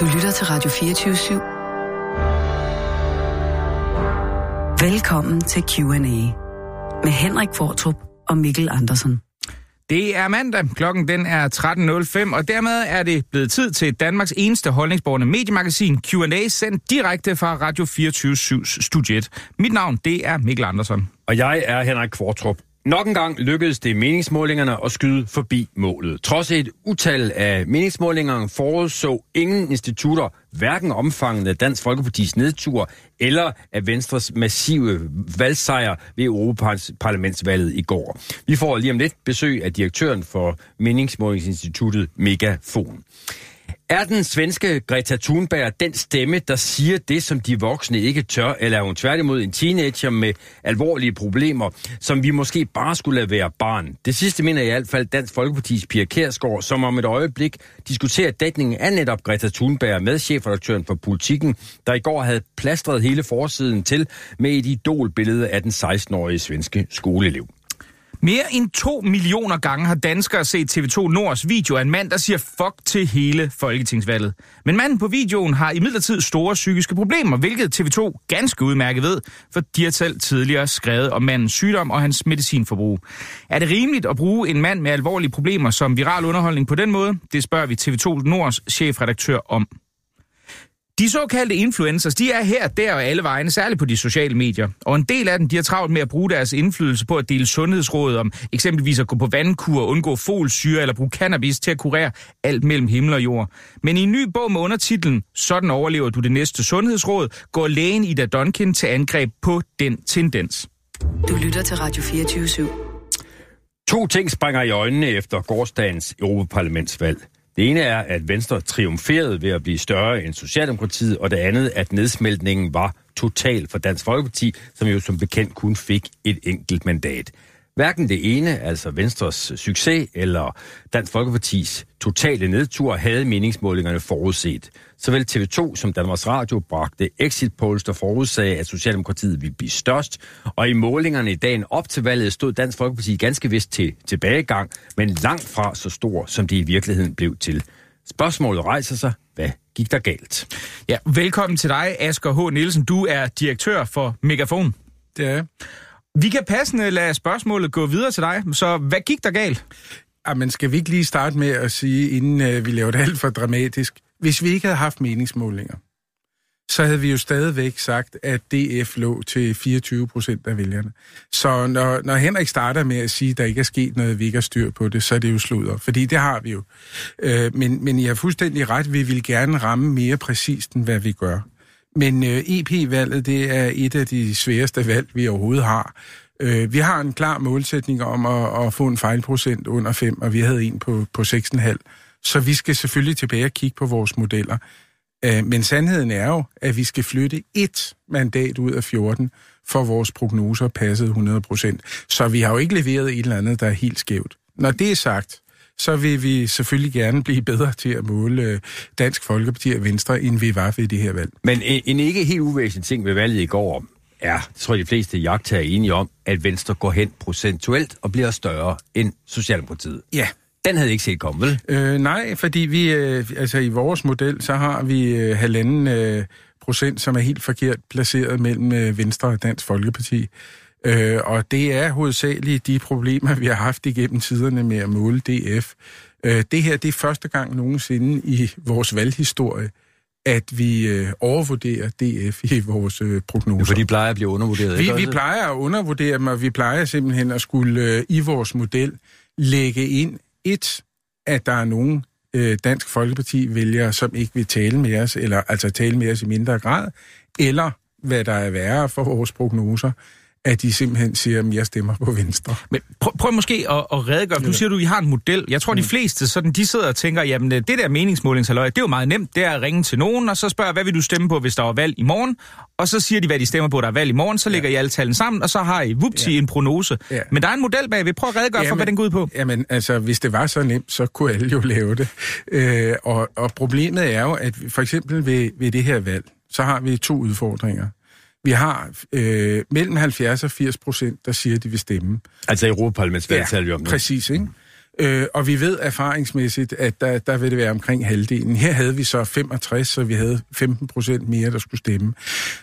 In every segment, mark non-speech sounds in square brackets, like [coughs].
Du lytter til Radio 24 /7. Velkommen til Q&A med Henrik Fortrup og Mikkel Andersen. Det er mandag, klokken den er 13.05, og dermed er det blevet tid til Danmarks eneste holdningsborgende mediemagasin Q&A, sendt direkte fra Radio 24 studiet. Mit navn, det er Mikkel Andersen. Og jeg er Henrik Kvartrup. Nok en gang lykkedes det meningsmålingerne at skyde forbi målet. Trods et utal af meningsmålingerne forudså ingen institutter hverken omfanget af Dansk Folkepartis nedtur eller af Venstres massive valgsejr ved Europaparlamentsvalget i går. Vi får lige om lidt besøg af direktøren for meningsmålingsinstituttet Megafon. Er den svenske Greta Thunberg den stemme, der siger det, som de voksne ikke tør, eller er hun tværtimod en teenager med alvorlige problemer, som vi måske bare skulle lade være barn? Det sidste mener i hvert fald Dansk Folkepartis Pia Kærsgaard, som om et øjeblik diskuterer dækningen af netop Greta Thunberg med chefredaktøren for Politikken, der i går havde plastret hele forsiden til med et idolbillede af den 16-årige svenske skoleelev. Mere end to millioner gange har danskere set TV2 Nords video af en mand, der siger fuck til hele folketingsvalget. Men manden på videoen har imidlertid store psykiske problemer, hvilket TV2 ganske udmærket ved, for de har selv tidligere skrevet om mandens sygdom og hans medicinforbrug. Er det rimeligt at bruge en mand med alvorlige problemer som viral underholdning på den måde? Det spørger vi TV2 Nords chefredaktør om. De såkaldte influencers, de er her, der og alle vegne, særligt på de sociale medier. Og en del af dem, de har travlt med at bruge deres indflydelse på at dele sundhedsråd om eksempelvis at gå på vandkur, undgå folsyre eller bruge cannabis til at kurere alt mellem himmel og jord. Men i en ny bog med undertitlen Sådan overlever du det næste sundhedsråd, går lægen Ida Duncan til angreb på den tendens. Du lytter til Radio 24 /7. To ting springer i øjnene efter gårdsdagens Europaparlamentsvalg. Det ene er, at Venstre triumferede ved at blive større end Socialdemokratiet, og det andet, at nedsmeltningen var total for Dansk Folkeparti, som jo som bekendt kun fik et enkelt mandat. Hverken det ene, altså Venstres succes, eller Dansk Folkepartis totale nedtur, havde meningsmålingerne forudset. Såvel TV2 som Danmarks Radio bragte exit polls, der forudsagde, at Socialdemokratiet ville blive størst, og i målingerne i dagen op til valget stod Dansk Folkeparti ganske vist til tilbagegang, men langt fra så stor, som det i virkeligheden blev til. Spørgsmålet rejser sig, hvad gik der galt? Ja, velkommen til dig, Asger H. Nielsen. Du er direktør for Megafon. Det er vi kan passende lade spørgsmålet gå videre til dig. Så hvad gik der galt? Ah, Jamen, skal vi ikke lige starte med at sige, inden øh, vi laver det alt for dramatisk, hvis vi ikke havde haft meningsmålinger, så havde vi jo stadigvæk sagt, at DF lå til 24 procent af vælgerne. Så når, når Henrik starter med at sige, at der ikke er sket noget, vi ikke har styr på det, så er det jo sludder. Fordi det har vi jo. Øh, men, men I har fuldstændig ret, vi vil gerne ramme mere præcist, end hvad vi gør. Men øh, EP-valget, det er et af de sværeste valg, vi overhovedet har. Øh, vi har en klar målsætning om at, at få en fejlprocent under 5, og vi havde en på, på 6,5. Så vi skal selvfølgelig tilbage og kigge på vores modeller. Øh, men sandheden er jo, at vi skal flytte et mandat ud af 14, for vores prognoser passede 100%. Så vi har jo ikke leveret et eller andet, der er helt skævt. Når det er sagt, så vil vi selvfølgelig gerne blive bedre til at måle øh, Dansk Folkeparti og Venstre, end vi var ved det her valg. Men en ikke helt uvæsentlig ting ved valget i går er, tror jeg de fleste jagter er enige om, at Venstre går hen procentuelt og bliver større end Socialdemokratiet. Ja. Den havde ikke set komme, vel? Øh, nej, fordi vi, øh, altså i vores model, så har vi øh, halvanden øh, procent, som er helt forkert placeret mellem øh, Venstre og Dansk Folkeparti. Øh, og det er hovedsageligt de problemer, vi har haft igennem tiderne med at måle DF. Øh, det her det er første gang nogensinde i vores valghistorie, at vi øh, overvurderer DF i vores øh, prognoser. For de plejer at blive undervurderet, vi, vi plejer at undervurdere dem, og vi plejer simpelthen at skulle øh, i vores model lægge ind et, at der er nogen øh, Dansk Folkeparti vælgere, som ikke vil tale med os, eller altså tale med os i mindre grad, eller hvad der er værre for vores prognoser, at de simpelthen siger, at jeg stemmer på Venstre. Men prøv, prøv måske at, at redegøre. Du siger, du I har en model. Jeg tror, mm. de fleste sådan, de sidder og tænker, jamen det der meningsmålingshalløj, det er jo meget nemt. Det er at ringe til nogen, og så spørge, hvad vil du stemme på, hvis der er valg i morgen? Og så siger de, hvad de stemmer på, der er valg i morgen. Så lægger ja. I alle tallene sammen, og så har I vupti ja. en prognose. Ja. Men der er en model bag. Vi prøver at redegøre jamen, for, hvad den går ud på. Jamen, altså, hvis det var så nemt, så kunne alle jo lave det. Øh, og, og problemet er jo, at for eksempel ved, ved det her valg, så har vi to udfordringer. Vi har øh, mellem 70 og 80 procent, der siger, at de vil stemme. Altså Europaparlamentsvalget ja, præcis, ikke? Øh, og vi ved erfaringsmæssigt, at der, der vil det være omkring halvdelen. Her havde vi så 65, så vi havde 15 procent mere, der skulle stemme.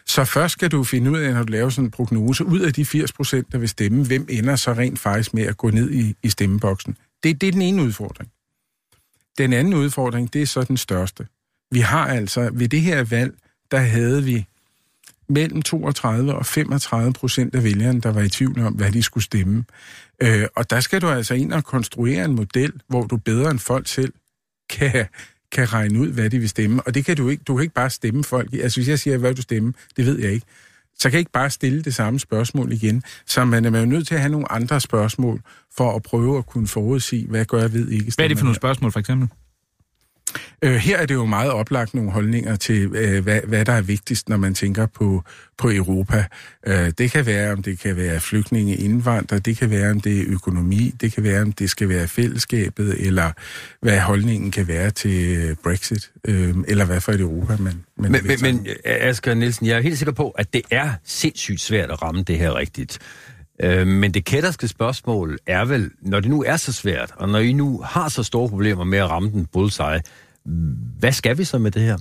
Så først skal du finde ud af, når du laver sådan en prognose, ud af de 80 procent, der vil stemme, hvem ender så rent faktisk med at gå ned i, i stemmeboksen. Det, det er den ene udfordring. Den anden udfordring, det er så den største. Vi har altså, ved det her valg, der havde vi mellem 32 og 35 procent af vælgerne, der var i tvivl om, hvad de skulle stemme. Øh, og der skal du altså ind og konstruere en model, hvor du bedre end folk selv kan, kan regne ud, hvad de vil stemme. Og det kan du ikke. Du kan ikke bare stemme folk. Altså hvis jeg siger, hvad du stemme, det ved jeg ikke. Så kan jeg ikke bare stille det samme spørgsmål igen. Så man er jo nødt til at have nogle andre spørgsmål, for at prøve at kunne forudsige, hvad gør jeg ved ikke. Hvad er det for nogle spørgsmål, for eksempel? Øh, her er det jo meget oplagt nogle holdninger til, øh, hvad, hvad der er vigtigst, når man tænker på, på Europa. Øh, det kan være, om det kan være flygtninge, indvandrere, det kan være, om det er økonomi, det kan være, om det skal være fællesskabet, eller hvad holdningen kan være til Brexit, øh, eller hvad for et Europa man, man Men, men, men Asger Nielsen, jeg er helt sikker på, at det er sindssygt svært at ramme det her rigtigt. Øh, men det kætterske spørgsmål er vel, når det nu er så svært, og når I nu har så store problemer med at ramme den bullseye, hvad skal vi så med det her?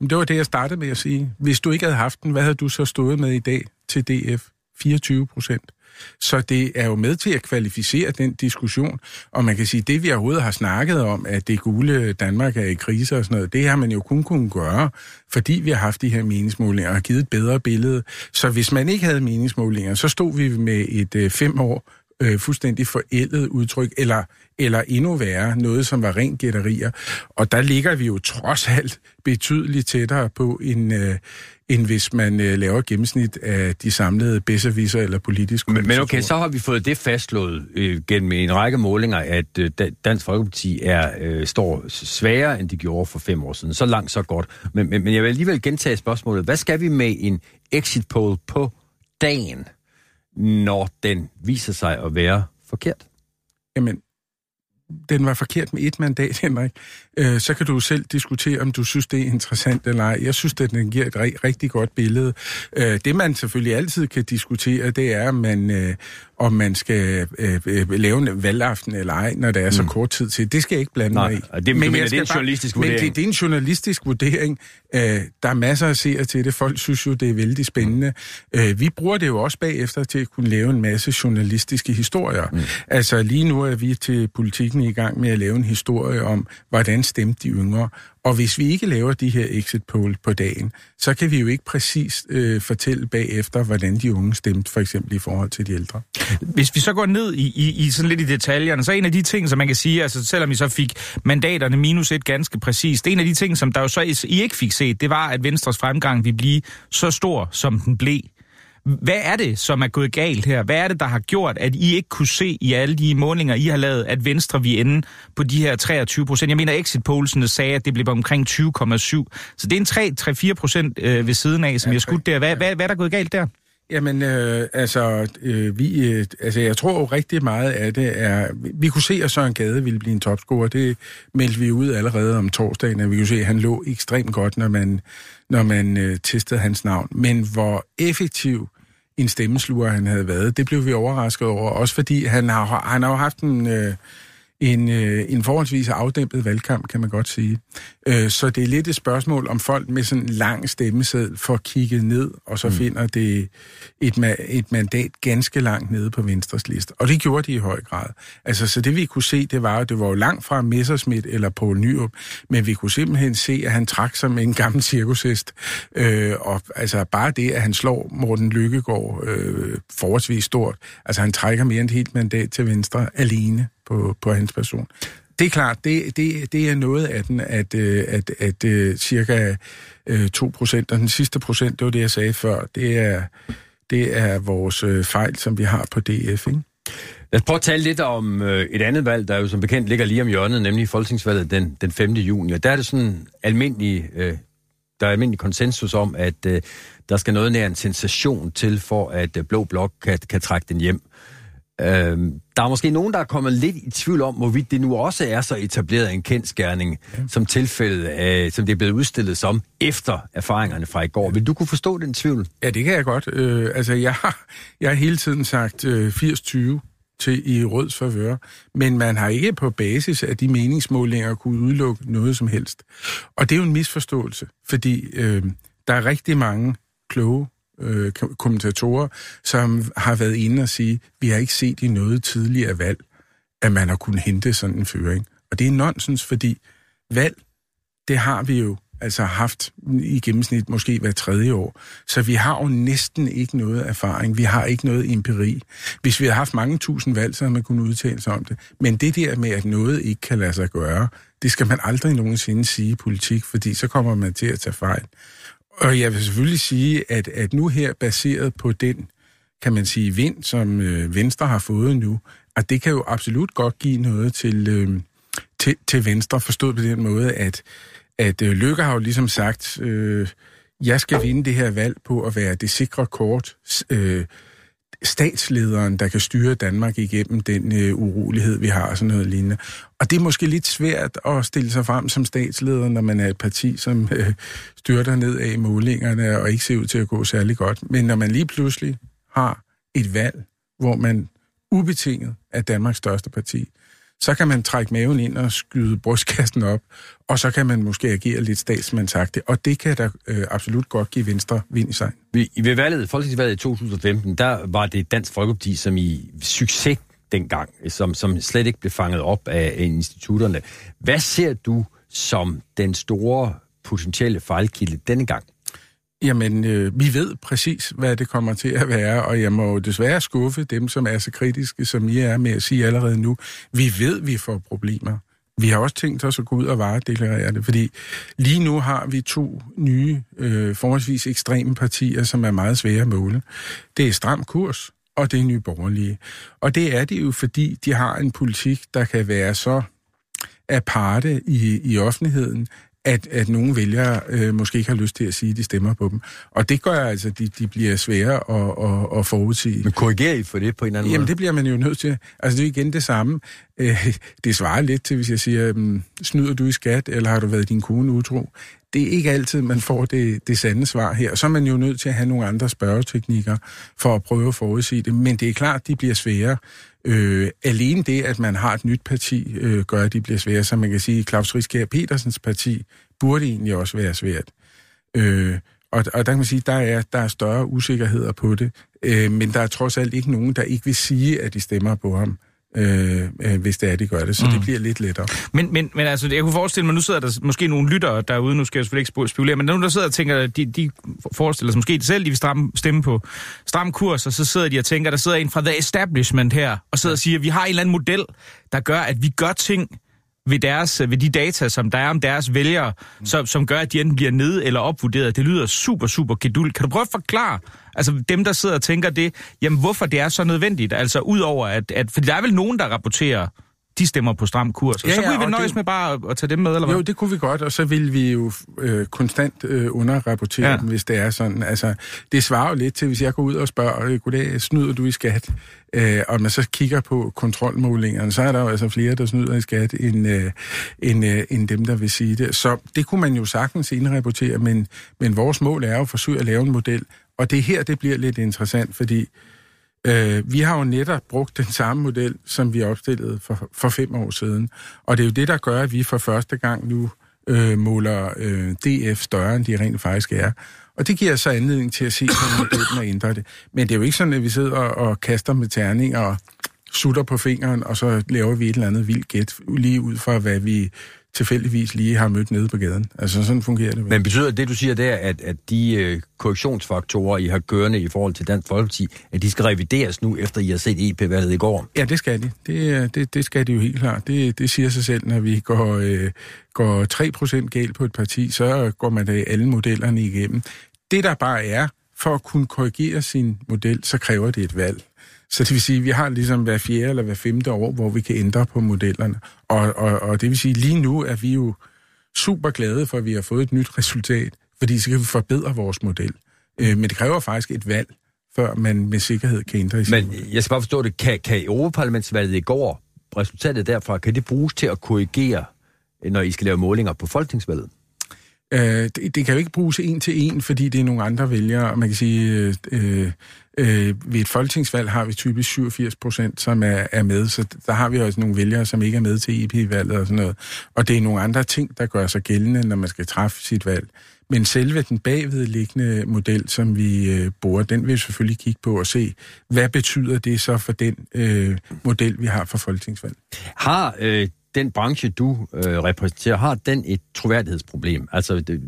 Det var det, jeg startede med at sige. Hvis du ikke havde haft den, hvad havde du så stået med i dag til DF? 24 procent. Så det er jo med til at kvalificere den diskussion. Og man kan sige, at det vi overhovedet har snakket om, at det gule Danmark er i krise og sådan noget, det har man jo kun kunnet gøre, fordi vi har haft de her meningsmålinger og givet et bedre billede. Så hvis man ikke havde meningsmålinger, så stod vi med et øh, fem år øh, fuldstændig forældet udtryk, eller, eller endnu værre, noget som var rent gætterier. Og der ligger vi jo trods alt betydeligt tættere på, en, øh, end hvis man øh, laver gennemsnit af de samlede bedserviser eller politiske men, men okay, så har vi fået det fastslået øh, gennem en række målinger, at øh, Dansk Folkeparti er, øh, står sværere, end de gjorde for fem år siden. Så langt, så godt. Men, men, men jeg vil alligevel gentage spørgsmålet. Hvad skal vi med en exit poll på dagen? når den viser sig at være forkert? Jamen, den var forkert med et mandat, [laughs] Henrik. Øh, så kan du selv diskutere, om du synes, det er interessant eller ej. Jeg synes, at den giver et rigtig godt billede. Øh, det, man selvfølgelig altid kan diskutere, det er, om man, øh, om man skal øh, øh, lave en valgaften eller ej, når der er så mm. kort tid til. Det skal jeg ikke blande Nej, mig i. Det, men mener, det er en journalistisk bare, vurdering. Men det, det er en journalistisk vurdering. Øh, der er masser at se til det. Folk synes jo, det er vældig spændende. Mm. Øh, vi bruger det jo også bagefter til at kunne lave en masse journalistiske historier. Mm. Altså lige nu er vi til politikken i gang med at lave en historie om, hvordan stemte de yngre. Og hvis vi ikke laver de her exit poll på dagen, så kan vi jo ikke præcis øh, fortælle bagefter, hvordan de unge stemte, for eksempel i forhold til de ældre. Hvis vi så går ned i, i, i sådan lidt i detaljerne, så en af de ting, som man kan sige, altså selvom I så fik mandaterne minus et ganske præcist, en af de ting, som der jo så I ikke fik set, det var, at Venstres fremgang ville blive så stor, som den blev. Hvad er det, som er gået galt her? Hvad er det, der har gjort, at I ikke kunne se i alle de målinger, I har lavet, at Venstre vi ende på de her 23 procent? Jeg mener, exit pollsene sagde, at det blev omkring 20,7. Så det er en 3-4 procent øh, ved siden af, som ja, jeg skudt der. Hvad, hvad, hvad er der gået galt der? Jamen, øh, altså, øh, vi, øh, altså, jeg tror jo rigtig meget af det er... Vi kunne se, at Søren Gade ville blive en topscorer. Det meldte vi ud allerede om torsdagen, at vi kunne se, at han lå ekstremt godt, når man, når man øh, testede hans navn. Men hvor effektiv en stemmesluger han havde været, det blev vi overrasket over. Også fordi han har, han har jo haft en... Øh, en, øh, en forholdsvis afdæmpet valgkamp, kan man godt sige. Øh, så det er lidt et spørgsmål, om folk med sådan en lang stemmeseddel får kigget ned, og så mm. finder det et, ma- et mandat ganske langt nede på Venstres liste. Og det gjorde de i høj grad. Altså, så det vi kunne se, det var, at det var jo langt fra Messerschmidt eller Poul Nyrup, men vi kunne simpelthen se, at han trak sig med en gammel cirkushest. Øh, og altså bare det, at han slår Morten Lykkegaard øh, forholdsvis stort, altså han trækker mere end et helt mandat til Venstre alene på, på hans person. Det er klart, det, det, det er noget af den, at, øh, at, at, at cirka 2 øh, procent, og den sidste procent, det var det, jeg sagde før, det er, det er vores øh, fejl, som vi har på DF, ikke? Lad os prøve at tale lidt om øh, et andet valg, der jo som bekendt ligger lige om hjørnet, nemlig Folketingsvalget den, den 5. juni. Og der er det sådan almindelig, øh, der er almindelig konsensus om, at øh, der skal noget nær en sensation til, for at øh, Blå Blok kan, kan trække den hjem. Øh, der er måske nogen, der er kommet lidt i tvivl om, hvorvidt det nu også er så etableret en kendskærning, ja. som tilfældet af, som det er blevet udstillet som, efter erfaringerne fra i går. Vil du kunne forstå den tvivl? Ja, det kan jeg godt. Øh, altså, jeg har, jeg har hele tiden sagt øh, 80-20 til i røds favør, men man har ikke på basis af de meningsmålinger kunne udelukke noget som helst. Og det er jo en misforståelse, fordi øh, der er rigtig mange kloge øh, kommentatorer, som har været inde og sige, vi har ikke set i noget tidligere valg, at man har kunnet hente sådan en føring. Og det er nonsens, fordi valg, det har vi jo altså haft i gennemsnit måske hver tredje år. Så vi har jo næsten ikke noget erfaring. Vi har ikke noget empiri. Hvis vi har haft mange tusind valg, så havde man kunnet udtale sig om det. Men det der med, at noget ikke kan lade sig gøre, det skal man aldrig nogensinde sige i politik, fordi så kommer man til at tage fejl. Og jeg vil selvfølgelig sige, at, at nu her, baseret på den, kan man sige, vind, som øh, Venstre har fået nu, at det kan jo absolut godt give noget til, øh, til, til Venstre, forstået på den måde, at, at øh, Lykke har jo ligesom sagt, øh, jeg skal vinde det her valg på at være det sikre kort, øh, statslederen, der kan styre Danmark igennem den øh, urolighed, vi har, og sådan noget lignende. Og det er måske lidt svært at stille sig frem som statsleder, når man er et parti, som øh, styrter ned af målingerne og ikke ser ud til at gå særlig godt. Men når man lige pludselig har et valg, hvor man ubetinget er Danmarks største parti, så kan man trække maven ind og skyde brystkassen op, og så kan man måske agere lidt statsmandsagtigt, og det kan da øh, absolut godt give Venstre vind i sig. Ved, ved valget, folketingsvalget i 2015, der var det Dansk Folkeparti, som i succes dengang, som, som slet ikke blev fanget op af, af institutterne. Hvad ser du som den store potentielle fejlkilde denne gang? Jamen, øh, vi ved præcis, hvad det kommer til at være, og jeg må desværre skuffe dem, som er så kritiske, som I er med at sige allerede nu. Vi ved, vi får problemer. Vi har også tænkt os at gå ud og varedeklarere det, fordi lige nu har vi to nye, øh, forholdsvis ekstreme partier, som er meget svære at måle. Det er stram kurs, og det er nye borgerlige. Og det er det jo, fordi de har en politik, der kan være så aparte i, i offentligheden, at, at nogle vælgere øh, måske ikke har lyst til at sige, at de stemmer på dem. Og det gør altså, at de, de bliver svære at, at, at forudsige. Men korrigerer I for det på en anden Jamen, måde? det bliver man jo nødt til. Altså, det er igen det samme. Øh, det svarer lidt til, hvis jeg siger, øh, snyder du i skat, eller har du været din kone utro? Det er ikke altid, man får det, det sande svar her. Så er man jo nødt til at have nogle andre spørgeteknikker for at prøve at forudsige det. Men det er klart, de bliver svære. Øh, alene det, at man har et nyt parti, øh, gør, at de bliver svære. Så man kan sige, at Claus Riskær Petersens parti burde egentlig også være svært. Øh, og, og der kan man sige, at der er, der er større usikkerheder på det. Øh, men der er trods alt ikke nogen, der ikke vil sige, at de stemmer på ham øh, øh, hvis det er, de gør det. Så mm. det bliver lidt lettere. Men, men, men altså, jeg kunne forestille mig, nu sidder der måske nogle lyttere derude, nu skal jeg selvfølgelig ikke spekulere, men nogen, der sidder og tænker, de, de forestiller sig måske selv, de vil stramme, stemme på stram kurs, og så sidder de og tænker, der sidder en fra The Establishment her, og sidder og siger, vi har en eller anden model, der gør, at vi gør ting ved, deres, ved de data, som der er om deres vælgere, mm. som, som gør, at de enten bliver ned- eller opvurderet. Det lyder super, super geduld. Kan du prøve at forklare, altså dem, der sidder og tænker det, jamen hvorfor det er så nødvendigt? Altså udover at, at fordi der er vel nogen, der rapporterer, de stemmer på stram kurs. Og ja, så kunne ja, vi nøjes det, med bare at, at tage dem med, eller hvad? Jo, det kunne vi godt, og så vil vi jo øh, konstant øh, underrapportere ja. dem, hvis det er sådan. Altså, det svarer jo lidt til, hvis jeg går ud og spørger, øh, goddag, snyder du i skat? Øh, og man så kigger på kontrolmålingerne, så er der jo altså flere, der snyder i skat, end, øh, end, øh, end dem, der vil sige det. Så det kunne man jo sagtens indrapportere, men, men vores mål er jo at forsøge at lave en model, og det er her, det bliver lidt interessant, fordi Øh, vi har jo netop brugt den samme model, som vi opstillede for, for fem år siden. Og det er jo det, der gør, at vi for første gang nu øh, måler øh, DF større, end de rent faktisk er. Og det giver så anledning til at se på [coughs] modellen og ændre det. Men det er jo ikke sådan, at vi sidder og kaster med terninger og sutter på fingeren, og så laver vi et eller andet vildt gæt, lige ud fra, hvad vi tilfældigvis lige har mødt nede på gaden. Altså sådan fungerer det. Men betyder det, du siger der, at, at de øh, korrektionsfaktorer, I har gørende i forhold til Dansk Folkeparti, at de skal revideres nu, efter I har set EP-valget i går? Ja, det skal de. Det, det, det skal de jo helt klart. Det, det siger sig selv, når vi går, øh, går 3% galt på et parti, så går man da alle modellerne igennem. Det der bare er, for at kunne korrigere sin model, så kræver det et valg. Så det vil sige, at vi har ligesom hver fjerde eller hver femte år, hvor vi kan ændre på modellerne. Og, og, og det vil sige, at lige nu er vi jo super glade for, at vi har fået et nyt resultat, fordi så kan vi forbedre vores model. Øh, men det kræver faktisk et valg, før man med sikkerhed kan ændre i Men jeg skal bare forstå det. Kan, kan Europaparlamentsvalget i går, resultatet derfra, kan det bruges til at korrigere, når I skal lave målinger på folketingsvalget? Øh, det, det kan jo ikke bruges en til en, fordi det er nogle andre vælgere. Man kan sige, øh, øh, øh ved et folketingsvalg har vi typisk 87 procent, som er, er med, så der har vi også nogle vælgere, som ikke er med til EP-valget og sådan noget. Og det er nogle andre ting, der gør sig gældende, når man skal træffe sit valg. Men selve den bagvedliggende model, som vi øh, bruger, den vil vi selvfølgelig kigge på og se, hvad betyder det så for den øh, model, vi har for folketingsvalg. Har øh, den branche, du øh, repræsenterer, har den et troværdighedsproblem? Altså, det,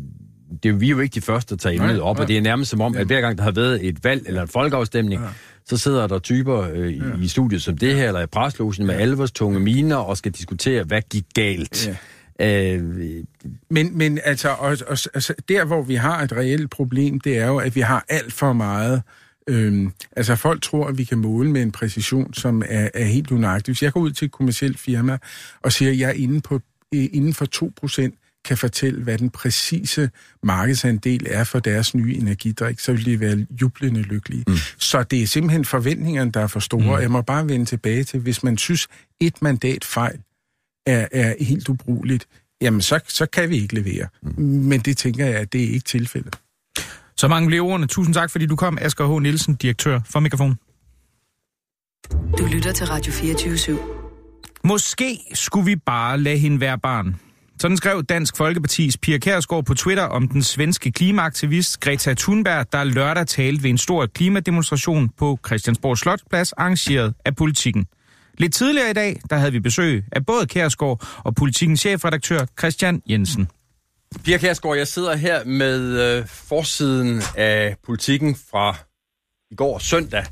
det er vi er jo ikke de første, der tager emnet op, ja. og det er nærmest som om, at hver gang der har været et valg eller en folkeafstemning, ja. så sidder der typer øh, i, ja. i studiet som det her, eller i preslogen med ja. alvors tunge miner, og skal diskutere, hvad gik galt. Ja. Øh, men, men altså, og, og, altså, der hvor vi har et reelt problem, det er jo, at vi har alt for meget Øhm, altså folk tror, at vi kan måle med en præcision, som er, er helt unøjagtig. Hvis jeg går ud til et kommersielt firma og siger, at jeg er inde, på, inden for 2% kan fortælle, hvad den præcise markedsandel er for deres nye energidrik, så vil de være jublende lykkelige. Mm. Så det er simpelthen forventningerne, der er for store. Mm. Jeg må bare vende tilbage til, hvis man synes, et mandat fejl er, er helt ubrugeligt, jamen så, så kan vi ikke levere. Mm. Men det tænker jeg, at det er ikke tilfældet. Så mange blev ordene. Tusind tak, fordi du kom, Asger H. Nielsen, direktør for Mikrofon. Du lytter til Radio 24 /7. Måske skulle vi bare lade hende være barn. Sådan skrev Dansk Folkepartis Pia Kærsgaard på Twitter om den svenske klimaaktivist Greta Thunberg, der lørdag talte ved en stor klimademonstration på Christiansborg Slotsplads, arrangeret af politikken. Lidt tidligere i dag, der havde vi besøg af både Kærsgaard og politikens chefredaktør Christian Jensen. Pia Kærsgaard, jeg sidder her med øh, forsiden af politikken fra i går søndag,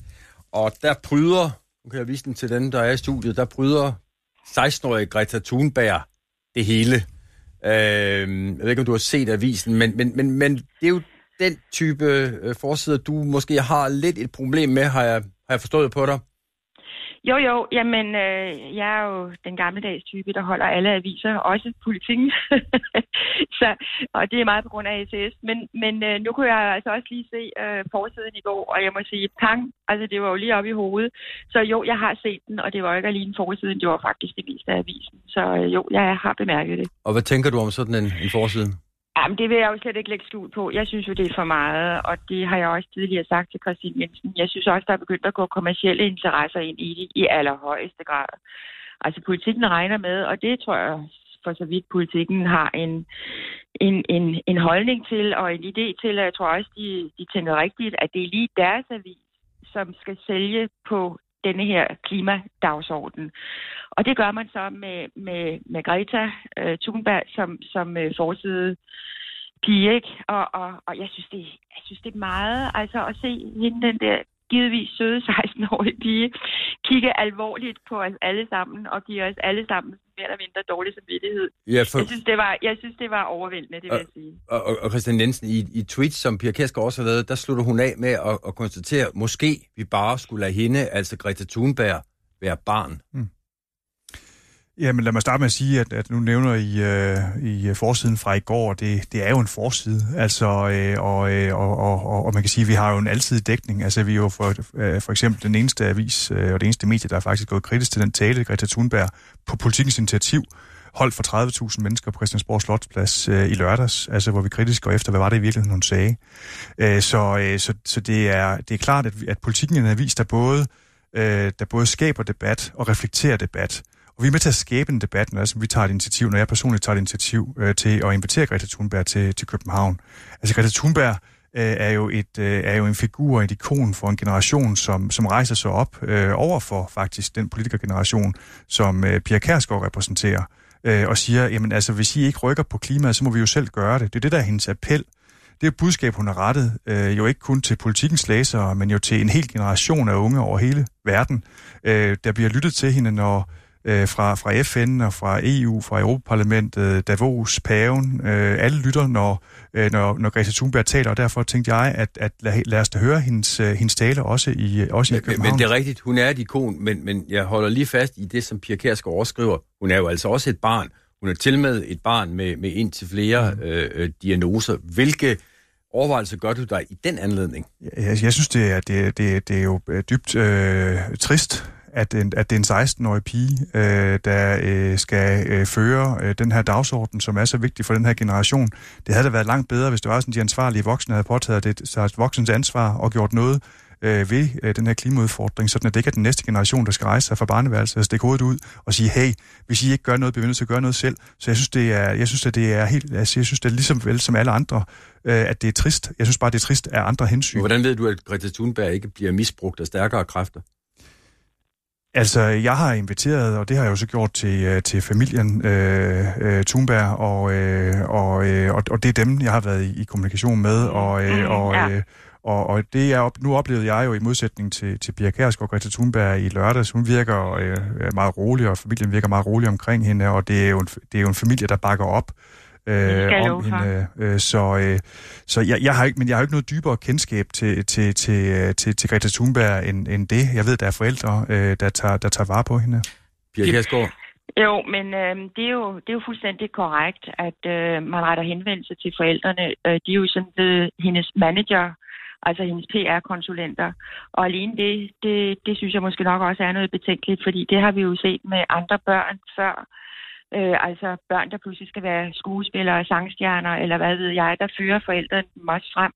og der bryder, nu kan jeg vise den til den, der er i studiet, der bryder 16-årige Greta Thunberg det hele. Øh, jeg ved ikke, om du har set avisen, men, men, men, men det er jo den type øh, forsider, du måske har lidt et problem med, har jeg, har jeg forstået på dig? Jo, jo. Jamen, øh, jeg er jo den gammeldags type, der holder alle aviser, også politikken. [laughs] så, og det er meget på grund af ACS. Men, men øh, nu kunne jeg altså også lige se øh, forsiden i går, og jeg må sige, pang, altså det var jo lige oppe i hovedet. Så jo, jeg har set den, og det var ikke alene forsiden, det var faktisk det meste af avisen. Så øh, jo, jeg har bemærket det. Og hvad tænker du om sådan en, en forsiden? Jamen, det vil jeg jo slet ikke lægge skjul på. Jeg synes jo, det er for meget, og det har jeg også tidligere sagt til Christine Jensen. Jeg synes også, der er begyndt at gå kommersielle interesser ind i det i allerhøjeste grad. Altså, politikken regner med, og det tror jeg for så vidt politikken har en, en, en, en holdning til og en idé til, og jeg tror også, de, de tænker rigtigt, at det er lige deres avis, som skal sælge på denne her klimadagsorden. Og det gør man så med, med, med Greta øh, Thunberg som, som øh, forside pige, ikke? Og, og, og jeg, synes, det, jeg synes, det er meget, altså at se hende, den der givetvis søde 16-årige pige, kigge alvorligt på os alle sammen og give os alle sammen mere eller mindre dårlig samvittighed. Ja, for... jeg, synes, det var, jeg synes, det var overvældende, det vil og, jeg sige. Og, og, og Christian Jensen, i, i tweets, som Pia Kærsgaard også har lavet, der slutter hun af med at, at konstatere, måske vi bare skulle lade hende, altså Greta Thunberg, være barn. Mm. Jamen lad mig starte med at sige, at, at nu nævner I, øh, i forsiden fra i går, det, det er jo en forside, altså, øh, og, øh, og, og, og man kan sige, at vi har jo en altid dækning, altså vi er jo for, øh, for eksempel den eneste avis øh, og det eneste medie, der er faktisk gået kritisk til den tale, Greta Thunberg, på politikens initiativ, holdt for 30.000 mennesker på Christiansborg Slotsplads øh, i lørdags, altså hvor vi kritisk går efter, hvad var det i virkeligheden, hun sagde. Øh, så, øh, så, så det, er, det er klart, at, at politikken er en avis, der både, øh, der både skaber debat og reflekterer debat. Og vi er med til at skabe en debat, når altså, vi tager et initiativ, når jeg personligt tager et initiativ øh, til at invitere Greta Thunberg til, til København. Altså Greta Thunberg øh, er, jo et, øh, er jo en figur, et ikon for en generation, som, som rejser sig op øh, over for faktisk den politikergeneration, som øh, Pia Kærsgaard repræsenterer, øh, og siger, jamen altså, hvis I ikke rykker på klimaet, så må vi jo selv gøre det. Det er det, der er hendes appel. Det er budskab, hun har rettet, øh, jo ikke kun til politikens læsere, men jo til en hel generation af unge over hele verden, øh, der bliver lyttet til hende, når øh, fra, fra FN og fra EU, fra Europaparlamentet, Davos, Paven, øh, alle lytter, når, øh, når, når Greta Thunberg taler, og derfor tænkte jeg, at, at lad, lad os da høre hendes, øh, hendes tale også i, også men, i København. Men det er rigtigt, hun er et ikon, men, men jeg holder lige fast i det, som Pia Kjærsgaard overskriver. Hun er jo altså også et barn. Hun er til med et barn med, med en til flere mm. øh, øh, diagnoser. Hvilke overvejelser gør du dig i den anledning? Jeg, jeg synes, det er, det, det, det er jo dybt øh, trist, at, en, at det er en 16-årig pige, øh, der øh, skal øh, føre øh, den her dagsorden, som er så vigtig for den her generation. Det havde da været langt bedre, hvis det var sådan, de ansvarlige voksne havde påtaget det, så voksens ansvar og gjort noget øh, ved øh, den her klimaudfordring, sådan at det ikke er den næste generation, der skal rejse sig fra barneværelset og stikke hovedet ud og sige, hey, hvis I ikke gør noget, bliver vi nødt til at gøre noget selv. Så jeg synes, det er, jeg synes, at det er helt, altså, jeg synes, det er ligesom vel som alle andre, øh, at det er trist. Jeg synes bare, det er trist af andre hensyn. Hvordan ved du, at Greta Thunberg ikke bliver misbrugt af stærkere kræfter? Altså, jeg har inviteret, og det har jeg jo så gjort til, øh, til familien øh, øh, Thunberg, og, øh, og, øh, og det er dem, jeg har været i, i kommunikation med, og, øh, Mm, og, ja. øh, og, og det er, op- nu oplevede jeg jo i modsætning til, til Pia Kærsgaard og Greta Thunberg i lørdags, hun virker øh, meget rolig, og familien virker meget rolig omkring hende, og det er jo en, det er jo en familie, der bakker op øh, jeg om hende. Øh, så øh, så jeg, jeg har ikke, men jeg har jo ikke noget dybere kendskab til, til, til, øh, til, til Greta Thunberg end, end det. Jeg ved, der er forældre, øh, der, tager, der tager vare på hende. Pia Kjærsgaard? Jo, men øh, det, er jo, det er jo fuldstændig korrekt, at øh, man retter henvendelse til forældrene. Øh, de er jo sådan blevet hendes manager, altså hendes PR-konsulenter. Og alene det, det, det synes jeg måske nok også er noget betænkeligt, fordi det har vi jo set med andre børn før. Øh, altså børn, der pludselig skal være skuespillere, sangstjerner, eller hvad ved jeg, der fører forældrene dem også frem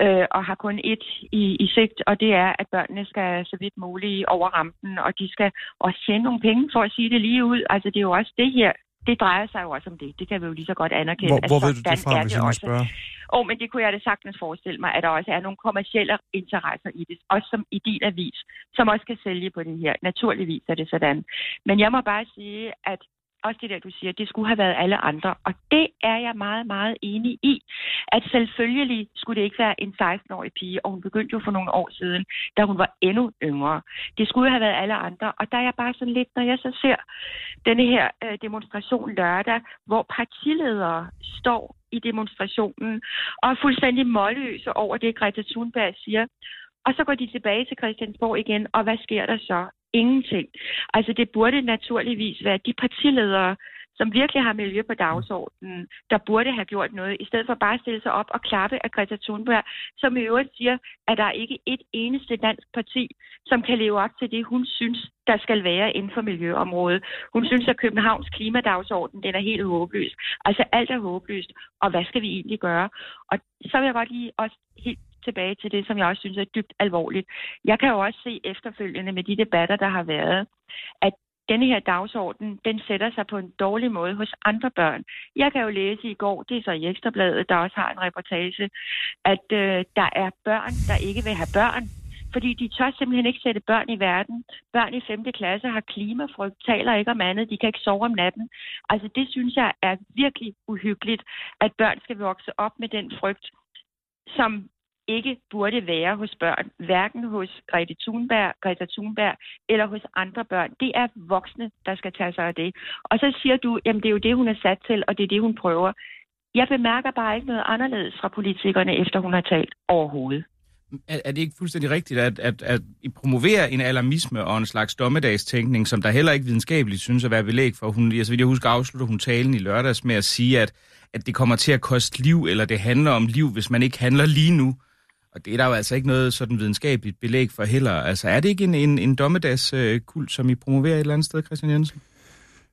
øh, og har kun ét i, i sigt, og det er, at børnene skal så vidt muligt over rampen, og de skal også tjene nogle penge for at sige det lige ud. Altså det er jo også det her, det drejer sig jo også om det. Det kan vi jo lige så godt anerkende. Hvor, hvor ved du det fra, hvis jeg må også. spørge? Åh, oh, men det kunne jeg da sagtens forestille mig, at der også er nogle kommercielle interesser i det, også som i din avis, som også kan sælge på det her. Naturligvis er det sådan. Men jeg må bare sige, at også det der, du siger, det skulle have været alle andre. Og det er jeg meget, meget enig i. At selvfølgelig skulle det ikke være en 16-årig pige, og hun begyndte jo for nogle år siden, da hun var endnu yngre. Det skulle have været alle andre. Og der er jeg bare sådan lidt, når jeg så ser denne her øh, demonstration lørdag, hvor partiledere står i demonstrationen og er fuldstændig målløse over det, Greta Thunberg siger. Og så går de tilbage til Christiansborg igen, og hvad sker der så? Ingenting. Altså det burde naturligvis være de partiledere, som virkelig har miljø på dagsordenen, der burde have gjort noget, i stedet for bare at stille sig op og klappe af Greta Thunberg, som i øvrigt siger, at der ikke er et eneste dansk parti, som kan leve op til det, hun synes, der skal være inden for miljøområdet. Hun synes, at Københavns klimadagsorden, den er helt håbløs. Altså alt er håbløst, og hvad skal vi egentlig gøre? Og så vil jeg godt lige også helt tilbage til det, som jeg også synes er dybt alvorligt. Jeg kan jo også se efterfølgende med de debatter, der har været, at denne her dagsorden, den sætter sig på en dårlig måde hos andre børn. Jeg kan jo læse i går, det er så i Ekstrabladet, der også har en reportage, at øh, der er børn, der ikke vil have børn, fordi de tør simpelthen ikke sætte børn i verden. Børn i 5. klasse har klimafrygt, taler ikke om andet, de kan ikke sove om natten. Altså det synes jeg er virkelig uhyggeligt, at børn skal vokse op med den frygt, som ikke burde være hos børn, hverken hos Greta Thunberg, Greta Thunberg eller hos andre børn. Det er voksne, der skal tage sig af det. Og så siger du, jamen det er jo det, hun er sat til, og det er det, hun prøver. Jeg bemærker bare ikke noget anderledes fra politikerne, efter hun har talt overhovedet. Er, er det ikke fuldstændig rigtigt, at, at, at I promoverer en alarmisme og en slags dommedagstænkning, som der heller ikke videnskabeligt synes at være belæg for? Hun, jeg, så vidt jeg husker, afslutter hun talen i lørdags med at sige, at, at det kommer til at koste liv, eller det handler om liv, hvis man ikke handler lige nu. Og det er der jo altså ikke noget sådan videnskabeligt belæg for heller. Altså er det ikke en, en, en dommedagskult, øh, som I promoverer et eller andet sted, Christian Jensen?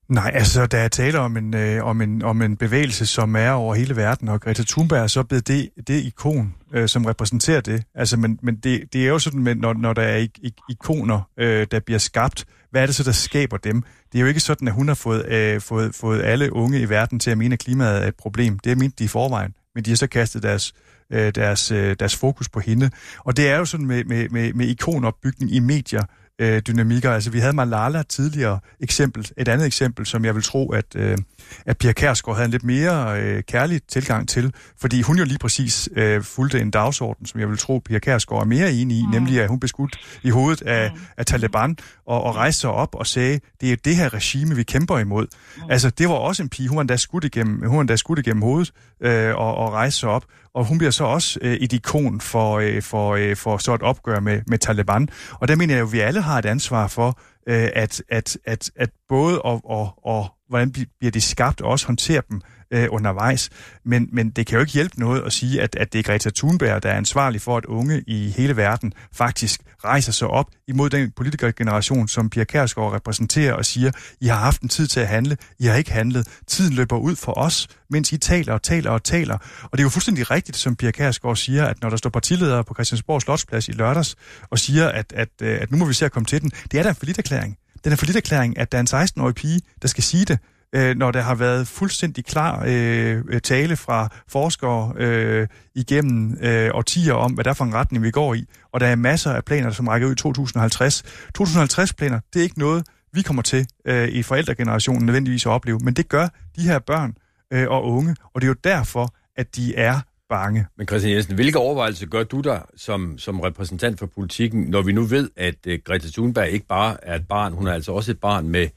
Nej, altså der er tale om en, øh, om, en, om en bevægelse, som er over hele verden, og Greta Thunberg er så blevet det, det ikon, øh, som repræsenterer det. Altså, men, men det, det er jo sådan, med, når, når der er ik- ik- ikoner, øh, der bliver skabt, hvad er det så, der skaber dem? Det er jo ikke sådan, at hun har fået, øh, fået, fået alle unge i verden til at mene, at klimaet er et problem. Det er ment de i forvejen, men de har så kastet deres, øh, Øh, deres, øh, deres fokus på hende. Og det er jo sådan med, med, med, med ikonopbygning i medier, øh, dynamikker. Altså, vi havde Malala tidligere eksempel. Et andet eksempel, som jeg vil tro, at, øh, at Pia Kærsgaard havde en lidt mere øh, kærlig tilgang til, fordi hun jo lige præcis øh, fulgte en dagsorden, som jeg vil tro, Pia Kærsgaard er mere enig i, mm. nemlig at hun blev skudt i hovedet af, mm. af Taliban og, og rejste sig op og sagde, det er det her regime, vi kæmper imod. Mm. Altså, det var også en pige, hun var endda skudt igennem, hun var endda skudt igennem hovedet øh, og, og rejste sig op, og hun bliver så også øh, et ikon for, øh, for, øh, for så et opgør med, med Taliban. Og der mener jeg jo, at vi alle har et ansvar for, øh, at, at, at, at både og, og, og hvordan bliver de skabt, og også håndtere dem øh, undervejs. Men, men det kan jo ikke hjælpe noget at sige, at, at det er Greta Thunberg, der er ansvarlig for, at unge i hele verden faktisk rejser sig op imod den politikergeneration, som Pia Kærsgaard repræsenterer og siger, I har haft en tid til at handle, I har ikke handlet, tiden løber ud for os, mens I taler og taler og taler. Og det er jo fuldstændig rigtigt, som Pia Kærsgaard siger, at når der står partiledere på Christiansborg Slotsplads i lørdags og siger, at, at, øh, at nu må vi se at komme til den, det er da en forlitterklæring. Den er forlitterklæring, at der er en 16-årig pige, der skal sige det, øh, når der har været fuldstændig klar øh, øh, tale fra forskere øh, igennem øh, årtier om, hvad der er for en retning, vi går i. Og der er masser af planer, som rækker ud i 2050. 2050-planer, det er ikke noget, vi kommer til øh, i forældregenerationen nødvendigvis at opleve, men det gør de her børn øh, og unge, og det er jo derfor, at de er bange. Men Christian Jensen, hvilke overvejelser gør du der som, som repræsentant for politikken, når vi nu ved, at uh, Greta Thunberg ikke bare er et barn, hun er altså også et barn med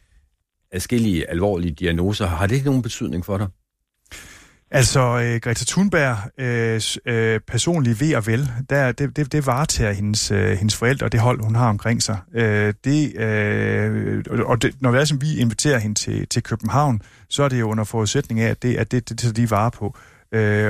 adskillige alvorlige diagnoser. Har det ikke nogen betydning for dig? Altså, øh, Greta Thunberg øh, øh, personlige ved og vel, der, det, det, det varetager hendes, øh, hendes forældre og det hold, hun har omkring sig. Øh, det, øh, og det, når det er, som vi inviterer hende til, til København, så er det jo under forudsætning af, at det, at det, det, det de varer på. Øh,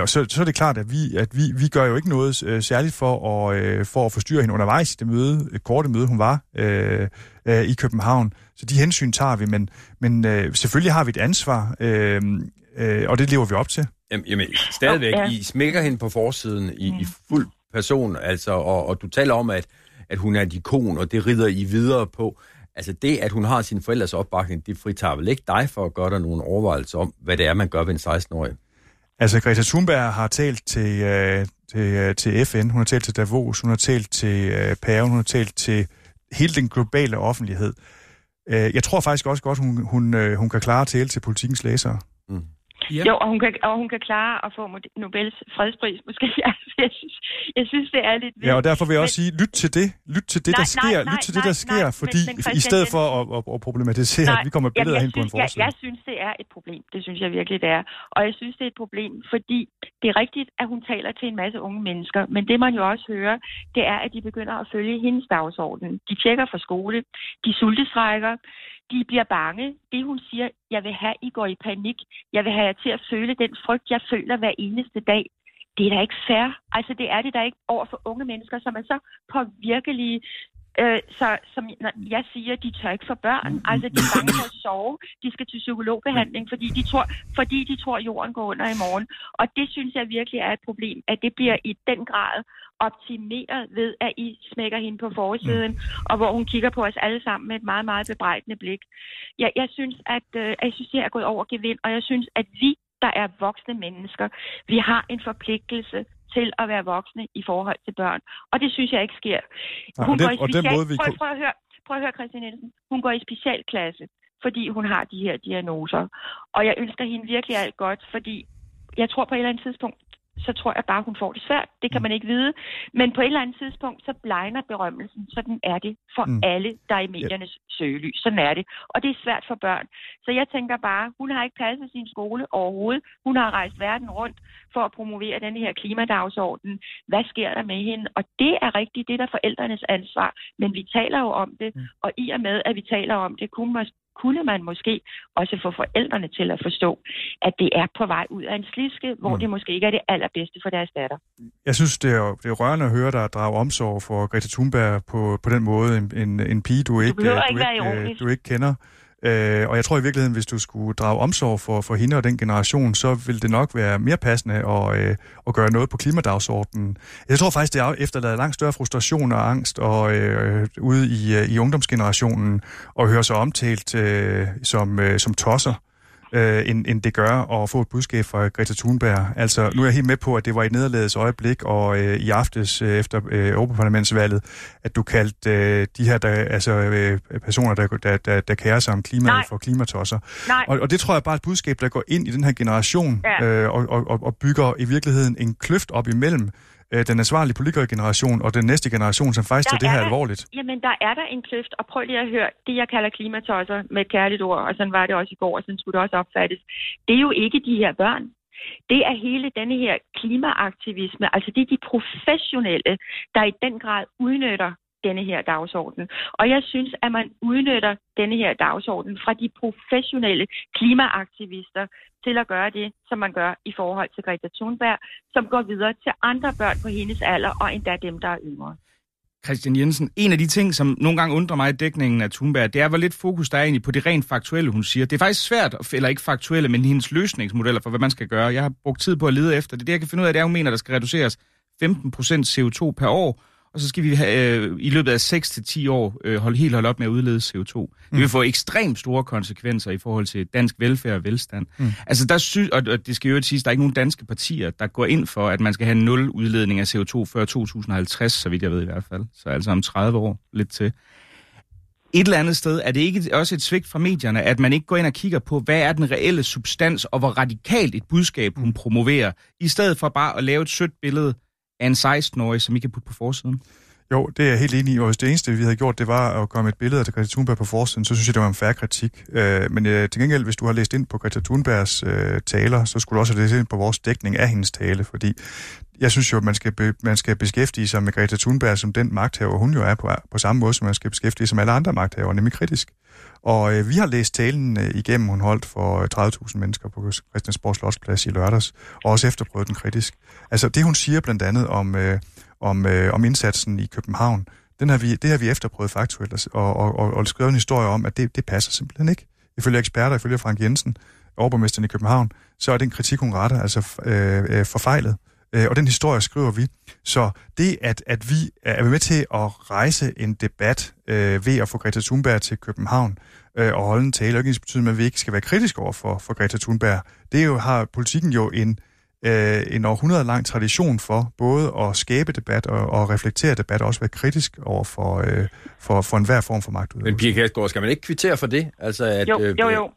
og så, så er det klart, at vi, at vi, vi gør jo ikke noget øh, særligt for at, øh, for at forstyrre hende undervejs i det møde, et korte møde, hun var øh, øh, i København. Så de hensyn tager vi, men, men øh, selvfølgelig har vi et ansvar, øh, øh, og det lever vi op til. Jamen, jamen stadigvæk, ja. I smækker hende på forsiden i, mm. i fuld person, altså, og, og du taler om, at, at hun er et ikon, og det rider I videre på. Altså det, at hun har sin forældres opbakning, det fritager vel ikke dig for at gøre dig nogle overvejelser om, hvad det er, man gør ved en 16-årig? Altså, Greta Thunberg har talt til, øh, til, øh, til FN, hun har talt til Davos, hun har talt til øh, Paven, hun har talt til hele den globale offentlighed. Øh, jeg tror faktisk også godt, hun, hun, øh, hun kan klare at tale til politikens læsere. Mm. Ja. Jo, og hun, kan, og hun kan klare at få Nobels fredspris, måske. [laughs] Altså, jeg, synes, jeg synes, det er lidt vildt. Ja, og derfor vil jeg også sige, lyt til det. Lyt til det, nej, der sker. Nej, lyt til nej, det, der nej, sker, nej, fordi men, men i stedet for at, at, at problematisere, nej, at vi kommer billeder hen på en forside. Jeg, jeg synes, det er et problem. Det synes jeg virkelig, det er. Og jeg synes, det er et problem, fordi det er rigtigt, at hun taler til en masse unge mennesker. Men det, man jo også hører, det er, at de begynder at følge hendes dagsorden. De tjekker for skole. De sultestrækker de bliver bange. Det hun siger, jeg vil have, I går i panik. Jeg vil have jer til at føle den frygt, jeg føler hver eneste dag. Det er da ikke fair. Altså, det er det der ikke over for unge mennesker, som er så påvirkelige, Øh, så som jeg siger, de tør ikke for børn. Altså, de er bange for at sove. De skal til psykologbehandling, fordi de tror, fordi de tror, at jorden går under i morgen. Og det synes jeg virkelig er et problem, at det bliver i den grad optimeret ved, at I smækker hende på forsiden, og hvor hun kigger på os alle sammen med et meget, meget bebrejdende blik. Jeg, jeg synes, at øh, jeg synes, det er gået over gevind, og jeg synes, at vi, der er voksne mennesker, vi har en forpligtelse til at være voksne i forhold til børn. Og det synes jeg ikke sker. Hun ja, og, det, går i special... og den måde, vi... prøv, prøv, at høre, prøv at høre, Christian Nielsen. Hun går i specialklasse, fordi hun har de her diagnoser. Og jeg ønsker hende virkelig alt godt, fordi jeg tror på et eller andet tidspunkt, så tror jeg bare, hun får det svært. Det kan mm. man ikke vide. Men på et eller andet tidspunkt, så blegner berømmelsen. Sådan er det for mm. alle, der er i mediernes ja. søgelys. Sådan er det. Og det er svært for børn. Så jeg tænker bare, hun har ikke passet sin skole overhovedet. Hun har rejst verden rundt for at promovere den her klimadagsorden. Hvad sker der med hende? Og det er rigtigt, det er der forældrenes ansvar. Men vi taler jo om det. Mm. Og i og med, at vi taler om det, kunne kunne man måske også få forældrene til at forstå, at det er på vej ud af en sliske, hvor mm. det måske ikke er det allerbedste for deres datter. Jeg synes, det er, det er rørende at høre dig drage omsorg for Greta Thunberg på, på den måde, en, en, en pige, du ikke, du, du, ikke, du ikke kender. Øh, og jeg tror i virkeligheden, hvis du skulle drage omsorg for, for hende og den generation, så vil det nok være mere passende at, øh, at gøre noget på klimadagsordenen. Jeg tror faktisk, det er efterlader langt større frustration og angst og, øh, ude i, øh, i ungdomsgenerationen og høre sig omtalt øh, som, øh, som tosser øh, end, end det gør at få et budskab fra Greta Thunberg. Altså, nu er jeg helt med på, at det var et nederlagets øjeblik, og øh, i aftes øh, efter øh, Europaparlamentsvalget, at du kaldte øh, de her der, altså, øh, personer, der, der, der, der kærer sig om klimaet Nej. for klimatosser. Nej. Og, og det tror jeg bare er et budskab, der går ind i den her generation ja. øh, og, og, og bygger i virkeligheden en kløft op imellem øh, den ansvarlige politikergeneration og den næste generation, som faktisk der tager det her der, alvorligt? Jamen, der er der en kløft, og prøv lige at høre, det jeg kalder klimatosser med et kærligt ord, og sådan var det også i går, og sådan skulle det også opfattes, det er jo ikke de her børn. Det er hele denne her klimaaktivisme, altså det er de professionelle, der i den grad udnytter denne her dagsorden. Og jeg synes, at man udnytter denne her dagsorden fra de professionelle klimaaktivister til at gøre det, som man gør i forhold til Greta Thunberg, som går videre til andre børn på hendes alder, og endda dem, der er yngre. Christian Jensen, en af de ting, som nogle gange undrer mig i dækningen af Thunberg, det er, hvor lidt fokus der er egentlig på det rent faktuelle, hun siger. Det er faktisk svært, eller ikke faktuelle, men hendes løsningsmodeller for, hvad man skal gøre. Jeg har brugt tid på at lede efter det. Det, jeg kan finde ud af, det er, at hun mener, der skal reduceres 15% CO2 per år, og så skal vi øh, i løbet af 6-10 år øh, holde helt holde op med at udlede CO2. Mm. Det vil få ekstremt store konsekvenser i forhold til dansk velfærd og velstand. Mm. Altså der sy- og, og det skal jo sige, at der er ikke nogen danske partier, der går ind for, at man skal have nul udledning af CO2 før 2050, så vidt jeg ved i hvert fald. Så altså om 30 år lidt til. Et eller andet sted, er det ikke også et svigt fra medierne, at man ikke går ind og kigger på, hvad er den reelle substans, og hvor radikalt et budskab hun promoverer, i stedet for bare at lave et sødt billede af en 16-årig, som I kan putte på forsiden? Jo, det er jeg helt enig i, og hvis det eneste, vi havde gjort, det var at komme et billede af Greta Thunberg på forsiden, så synes jeg, det var en færre kritik. Øh, men øh, til gengæld, hvis du har læst ind på Greta Thunbergs øh, taler, så skulle du også have læst ind på vores dækning af hendes tale, fordi jeg synes jo, at man skal, be, man skal beskæftige sig med Greta Thunberg som den magthaver, hun jo er på, på samme måde, som man skal beskæftige sig med alle andre magthaver, nemlig kritisk. Og øh, vi har læst talen øh, igennem, hun holdt for øh, 30.000 mennesker på Christiansborg Slottsplads i lørdags, og også efterprøvet den kritisk. Altså det, hun siger blandt andet om, øh, om, øh, om indsatsen i København, den har vi, det har vi efterprøvet faktuelt og, og, og, og skrevet en historie om, at det, det passer simpelthen ikke. Ifølge eksperter, ifølge Frank Jensen, overborgmesteren i København, så er den kritik, hun retter, altså øh, øh, forfejlet. Øh, og den historie skriver vi. Så det, at, at vi er med til at rejse en debat øh, ved at få Greta Thunberg til København øh, og holde en tale, og ikke betyder, at vi ikke skal være kritiske over for, for Greta Thunberg. Det er jo, har politikken jo en, øh, en århundrede lang tradition for både at skabe debat og, og reflektere debat, og også være kritisk over for, øh, for, for enhver form for magtudøvelse. Men Pia Kærsgaard, skal man ikke kvittere for det? Altså, at, jo, jo, jo.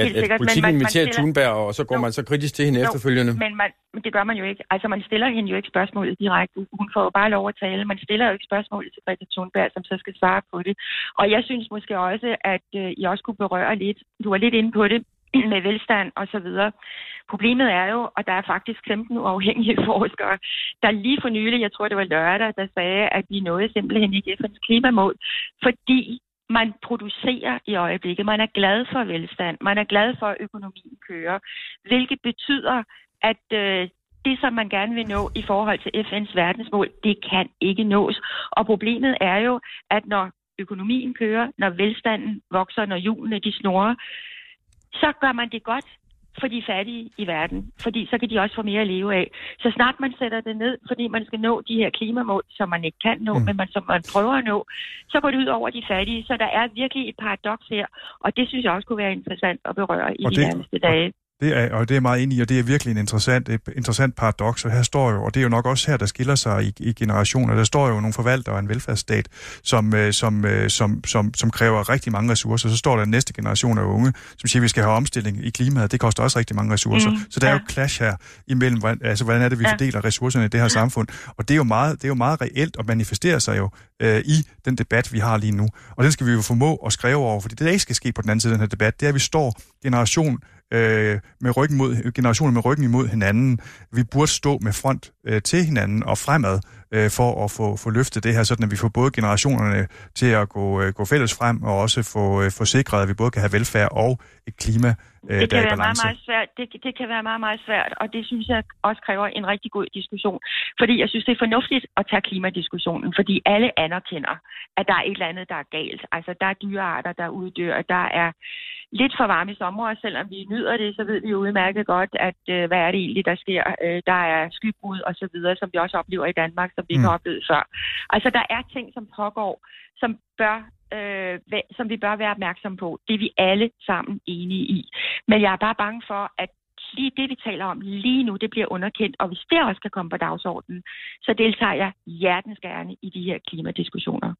At, at politikken inviterer Thunberg, og så går jo, man så kritisk til hende jo, efterfølgende? men man, det gør man jo ikke. Altså, man stiller hende jo ikke spørgsmålet direkte. Hun får jo bare lov at tale. Man stiller jo ikke spørgsmålet til Greta Thunberg, som så skal svare på det. Og jeg synes måske også, at øh, I også kunne berøre lidt, du var lidt inde på det, [clears throat] med velstand og så videre. Problemet er jo, og der er faktisk 15 uafhængige [laughs] forskere, der lige for nylig, jeg tror det var lørdag, der sagde, at vi nåede simpelthen ikke FN's klimamål, fordi man producerer i øjeblikket. Man er glad for velstand. Man er glad for, at økonomien kører. Hvilket betyder, at øh, det, som man gerne vil nå i forhold til FN's verdensmål, det kan ikke nås. Og problemet er jo, at når økonomien kører, når velstanden vokser, når hjulene de snorer, så gør man det godt for de fattige i verden, fordi så kan de også få mere at leve af. Så snart man sætter det ned, fordi man skal nå de her klimamål, som man ikke kan nå, mm. men man, som man prøver at nå, så går det ud over de fattige. Så der er virkelig et paradoks her, og det synes jeg også kunne være interessant at berøre i og de det, nærmeste dage. Det er, og det er meget enig i, og det er virkelig en interessant, interessant paradoks, og her står jo, og det er jo nok også her, der skiller sig i, i generationer, der står jo nogle forvaltere af en velfærdsstat, som, øh, som, øh, som, som, som kræver rigtig mange ressourcer. Så står der næste generation af unge, som siger, at vi skal have omstilling i klimaet. Det koster også rigtig mange ressourcer. Mm, så der ja. er jo clash her imellem, altså hvordan er det, vi ja. fordeler ressourcerne i det her samfund. Og det er jo meget, det er jo meget reelt og manifesterer sig jo øh, i den debat, vi har lige nu. Og den skal vi jo formå at skrive over, fordi det, der ikke skal ske på den anden side af den her debat, det er, at vi står generation øh, med ryggen mod, generationer med ryggen imod hinanden. Vi burde stå med front øh, til hinanden og fremad øh, for at få, få løftet det her, sådan at vi får både generationerne til at gå, øh, gå fælles frem, og også få, øh, få sikret, at vi både kan have velfærd og et klima, øh, det kan være meget, meget svært. Det, det kan være meget, meget svært, og det synes jeg også kræver en rigtig god diskussion. Fordi jeg synes, det er fornuftigt at tage klimadiskussionen, fordi alle anerkender, at der er et eller andet, der er galt. Altså, der er dyrearter, der uddør, der er lidt for varme sommer, og selvom vi nyder det, så ved vi jo udmærket godt, at øh, hvad er det egentlig, der sker. Øh, der er skybrud og så videre, som vi også oplever i Danmark, som vi ikke mm. har oplevet før. Altså, der er ting, som pågår, som bør øh, som vi bør være opmærksom på. Det er vi alle sammen enige i. Men jeg er bare bange for, at lige det, vi taler om lige nu, det bliver underkendt. Og hvis det også kan komme på dagsordenen, så deltager jeg hjertens gerne i de her klimadiskussioner.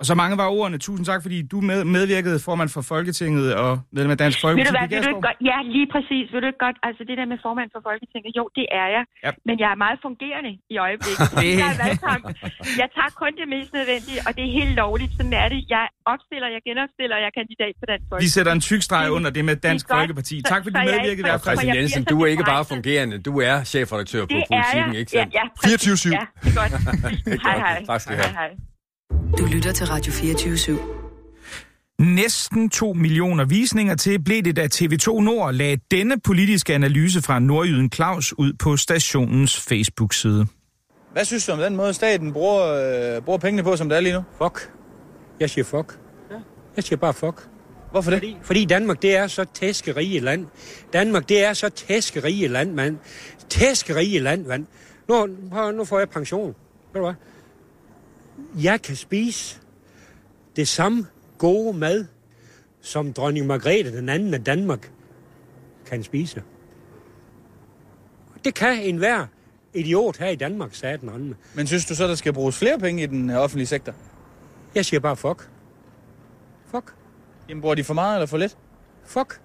Og så mange var ordene. Tusind tak, fordi du med, medvirkede formand for Folketinget og medlem af Dansk Folkeparti. Vil du, hvad, vil du ikke godt, ja, lige præcis. Vil du ikke godt, altså det der med formand for Folketinget, jo, det er jeg. Ja. Men jeg er meget fungerende i øjeblikket. [laughs] jeg, er jeg tager kun det mest nødvendige, og det er helt lovligt. Sådan er det. Jeg opstiller, jeg genopstiller, jeg er kandidat på Dansk Folkeparti. Vi sætter en tyk streg under det med Dansk det Folkeparti. Tak fordi du medvirkede fald. Christian Jensen, du er ikke bare fungerende, du er chefredaktør på Politiken, ikke sandt? Ja, ja, 24-7. Ja, [laughs] det er godt. hej, hej. Tak skal du have. Hej, hej. Du lytter til Radio 24 /7. Næsten 2 millioner visninger til blev det, da TV2 Nord lagde denne politiske analyse fra nordjyden Claus ud på stationens Facebook-side. Hvad synes du om den måde, staten bruger, øh, bruger pengene på, som det er lige nu? Fuck. Jeg siger fuck. Jeg siger bare fuck. Hvorfor det? Fordi, fordi Danmark, det er så tæskerige land. Danmark, det er så tæskerige land, mand. Tæskerige land, mand. Nu, nu får jeg pension. Ved du hvad? Jeg kan spise det samme gode mad, som dronning Margrethe den anden af Danmark kan spise. Det kan enhver idiot her i Danmark, sagde den anden. Men synes du så, der skal bruges flere penge i den øh, offentlige sektor? Jeg siger bare fuck. Fuck. Jamen, bruger de for meget eller for lidt? Fuck.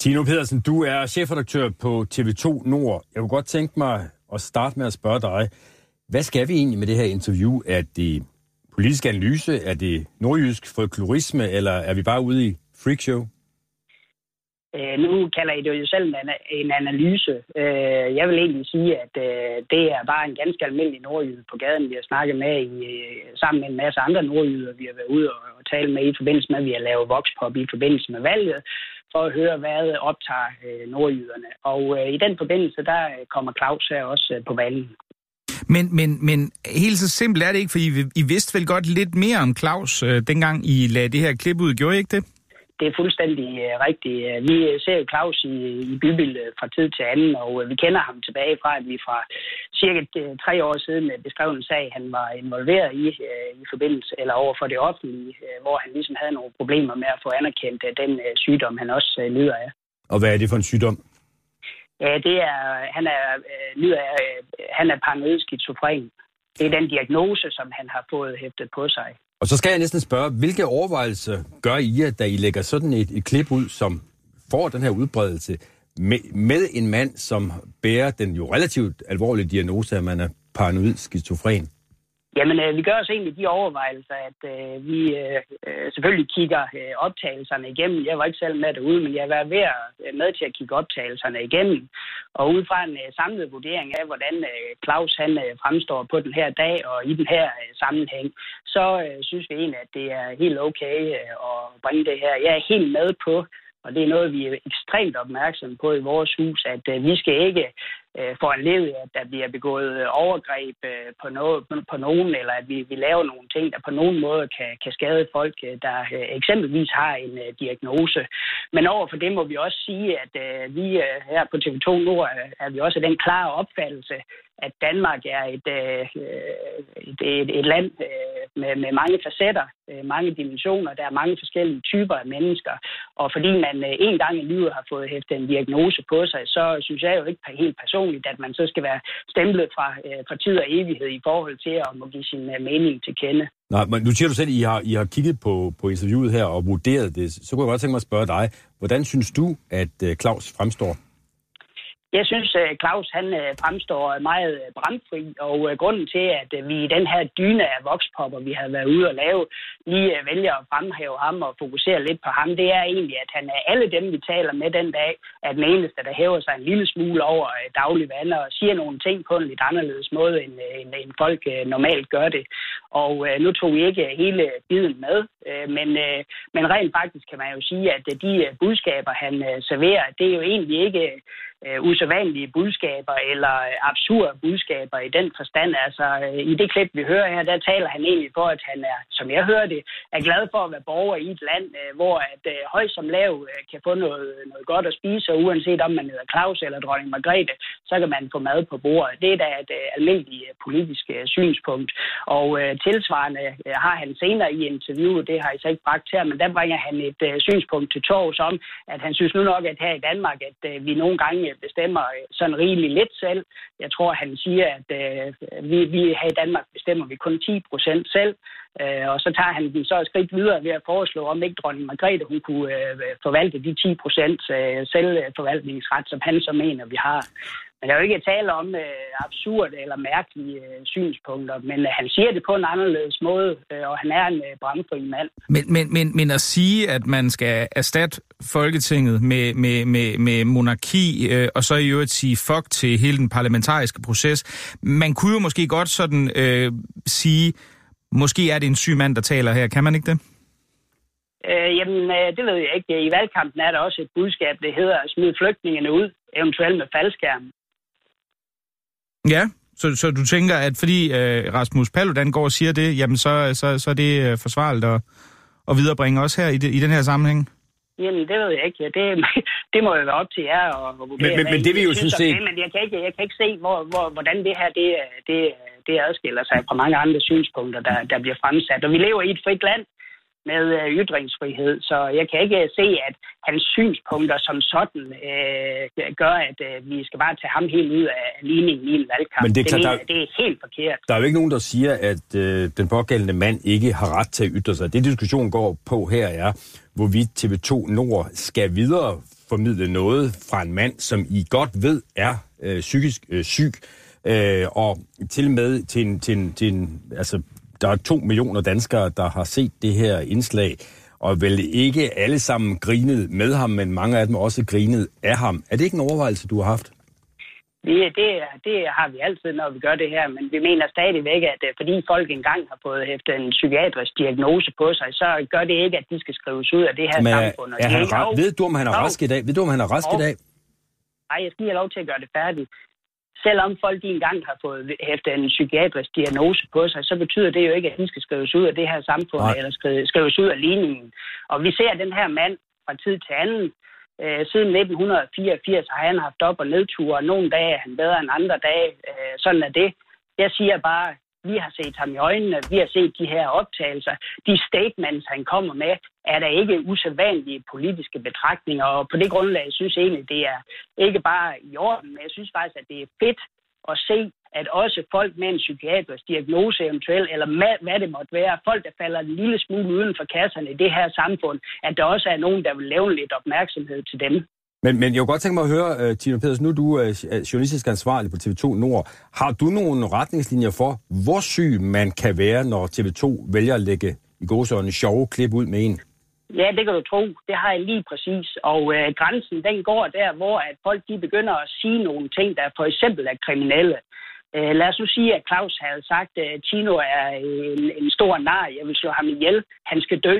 Tino Pedersen, du er chefredaktør på TV2 Nord. Jeg kunne godt tænke mig at starte med at spørge dig, hvad skal vi egentlig med det her interview? Er det politisk analyse? Er det nordjysk folklorisme? Eller er vi bare ude i freakshow? Øh, nu kalder I det jo selv en, en analyse. Øh, jeg vil egentlig sige, at øh, det er bare en ganske almindelig nordjyde på gaden, vi har snakket med i, øh, sammen med en masse andre nordjyder, vi har været ude og, og tale med i forbindelse med, at vi har lavet voxpop i forbindelse med valget, for at høre, hvad optager øh, nordjyderne. Og øh, i den forbindelse, der øh, kommer Claus her også øh, på valgen. Men, men, men helt så simpelt er det ikke, for I, I vidste vel godt lidt mere om Claus, øh, dengang I lagde det her klip ud. Gjorde I ikke det? Det er fuldstændig øh, rigtigt. Øh, Vi ser jo Claus i, i bybilledet fra tid til anden, og øh, vi kender ham tilbage fra, at vi fra cirka øh, tre år siden øh, beskrev en sag, han var involveret i, øh, i forbindelse eller over for det offentlige, øh, hvor han ligesom havde nogle problemer med at få anerkendt øh, den øh, sygdom, han også øh, lider af. Og hvad er det for en sygdom? Ja, det er, han er, øh, øh, han er paranoid skizofren. Det er den diagnose, som han har fået hæftet på sig. Og så skal jeg næsten spørge, hvilke overvejelser gør I, jer, da I lægger sådan et, et klip ud, som får den her udbredelse, med, med en mand, som bærer den jo relativt alvorlige diagnose, at man er paranoid skizofren? Jamen, øh, vi gør os egentlig de overvejelser, at øh, vi øh, øh, selvfølgelig kigger øh, optagelserne igennem. Jeg var ikke selv med derude, men jeg var ved at, øh, med til at kigge optagelserne igennem. Og ud fra en øh, samlet vurdering af, hvordan øh, Claus han øh, fremstår på den her dag og i den her øh, sammenhæng, så øh, synes vi egentlig, at det er helt okay øh, at bringe det her. Jeg er helt med på, og det er noget, vi er ekstremt opmærksomme på i vores hus, at øh, vi skal ikke øh, foranledige, at der bliver begået øh, overgreb øh, på, noget, på nogen, eller at vi, vi laver nogle ting, der på nogen måde kan, kan skade folk, øh, der øh, eksempelvis har en øh, diagnose. Men overfor det må vi også sige, at øh, vi øh, her på TV2 Nord er, er vi også af den klare opfattelse, at Danmark er et, øh, et, et, et land øh, med, med mange facetter, øh, mange dimensioner. Der er mange forskellige typer af mennesker. Og fordi man øh, en gang i livet har fået hæftet en diagnose på sig, så synes jeg jo ikke helt personligt, at man så skal være stemplet fra, øh, fra tid og evighed i forhold til at må give sin øh, mening til kende. Nej, men nu siger du selv, at I har, I har kigget på, på interviewet her og vurderet det. Så kunne jeg godt tænke mig at spørge dig, hvordan synes du, at øh, Claus fremstår? Jeg synes, at Claus han øh, fremstår meget øh, bramfri, brandfri, og grunden til, at vi i den her dyne af vokspopper, vi har været ude og lave, lige vælger at fremhæve ham og fokusere lidt på ham, det er egentlig, at han er alle dem, vi taler med den dag, er den eneste, der hæver sig en lille smule over daglig vand og siger nogle ting på en lidt anderledes måde, end, end, end folk normalt gør det. Og nu tog vi ikke hele biden med, men, men rent faktisk kan man jo sige, at de budskaber, han serverer, det er jo egentlig ikke øh, usædvanlige budskaber eller øh, absurde budskaber i den forstand. Altså, øh, i det klip, vi hører her, der taler han egentlig for, at han er, som jeg hører det, er glad for at være borger i et land, øh, hvor at øh, høj som lav øh, kan få noget, noget godt at spise, og uanset om man hedder Claus eller dronning Margrethe, så kan man få mad på bordet. Det er da et øh, almindeligt øh, politisk øh, synspunkt. Og øh, tilsvarende øh, har han senere i interviewet, det har jeg så ikke bragt her, men der bringer han et øh, synspunkt til torvs om, at han synes nu nok, at her i Danmark, at øh, vi nogle gange bestemmer øh, sådan rigelig lidt selv. Jeg tror, han siger, at øh, vi, vi her i Danmark bestemmer vi kun 10 procent selv. Øh, og så tager han den så et skridt videre ved at foreslå, om ikke dronning Margrethe hun kunne øh, forvalte de 10 procent øh, selvforvaltningsret, som han så mener, vi har. Men der er jo ikke tale om øh, absurde eller mærkelige øh, synspunkter, men øh, han siger det på en anderledes måde, øh, og han er en øh, mand. Men, men, men, men at sige, at man skal erstatte Folketinget med, med, med, med monarki, øh, og så i øvrigt sige fuck til hele den parlamentariske proces, man kunne jo måske godt sådan øh, sige, Måske er det en syg mand, der taler her. Kan man ikke det? Øh, jamen, øh, det ved jeg ikke. I valgkampen er der også et budskab, det hedder at smide flygtningene ud, eventuelt med faldskærm. Ja, så, så du tænker, at fordi øh, Rasmus Paludan går og siger det, jamen så, så, så er det øh, forsvarligt at, at viderebringe også her i, det, i den her sammenhæng? Jamen, det ved jeg ikke. Det, [laughs] det må jo være op til jer at vurdere. Men, men, men det vi jo synes, det... Men jeg kan ikke, jeg kan ikke se, hvor, hvor, hvordan det her det, det, det adskiller sig fra mange andre synspunkter, der, der bliver fremsat. Og vi lever i et frit land, med øh, ytringsfrihed. Så jeg kan ikke se, at hans synspunkter som sådan øh, gør, at øh, vi skal bare tage ham helt ud af ligningen i en valgkamp. Men det, er klart, det, mener, der, det er helt forkert. Der er jo ikke nogen, der siger, at øh, den pågældende mand ikke har ret til at ytre sig. Det diskussion går på her er, hvorvidt TV2 Nord skal videre formidle noget fra en mand, som I godt ved er øh, psykisk øh, syg, øh, og til med til en, til en, til en altså der er to millioner danskere, der har set det her indslag, og vel ikke alle sammen grinet med ham, men mange af dem også grinet af ham. Er det ikke en overvejelse, du har haft? Det, det, det har vi altid, når vi gør det her, men vi mener stadigvæk, at øh, fordi folk engang har fået efter en psykiatrisk diagnose på sig, så gør det ikke, at de skal skrives ud af det her men, samfund. Er, er han ra- ved du, om han er rask i dag? Ved du, om han er rask i dag? Nej, jeg skal lige have lov til at gøre det færdigt selvom folk engang har fået efter en psykiatrisk diagnose på sig, så betyder det jo ikke, at de skal skrives ud af det her samfund, Nej. eller skrives ud af ligningen. Og vi ser den her mand fra tid til anden. Øh, siden 1984 har han haft op- og nedture, og nogle dage er han bedre end andre dage. Øh, sådan er det. Jeg siger bare, vi har set ham i øjnene, vi har set de her optagelser. De statements, han kommer med, er der ikke usædvanlige politiske betragtninger, og på det grundlag jeg synes jeg egentlig, det er ikke bare i orden, men jeg synes faktisk, at det er fedt at se, at også folk med en psykiatrisk diagnose eventuelt, eller med, hvad det måtte være, folk, der falder en lille smule uden for kasserne i det her samfund, at der også er nogen, der vil lave lidt opmærksomhed til dem. Men, men jeg kunne godt tænke mig at høre, uh, Tino Pedersen, nu er du uh, journalistisk ansvarlig på TV2 Nord. Har du nogle retningslinjer for, hvor syg man kan være, når TV2 vælger at lægge i gåsøjne sjove klip ud med en? Ja, det kan du tro. Det har jeg lige præcis. Og øh, grænsen, den går der, hvor at folk de begynder at sige nogle ting, der for eksempel er kriminelle. Øh, lad os nu sige, at Claus havde sagt, at Tino er en, en stor nar, jeg vil slå ham ihjel, han skal dø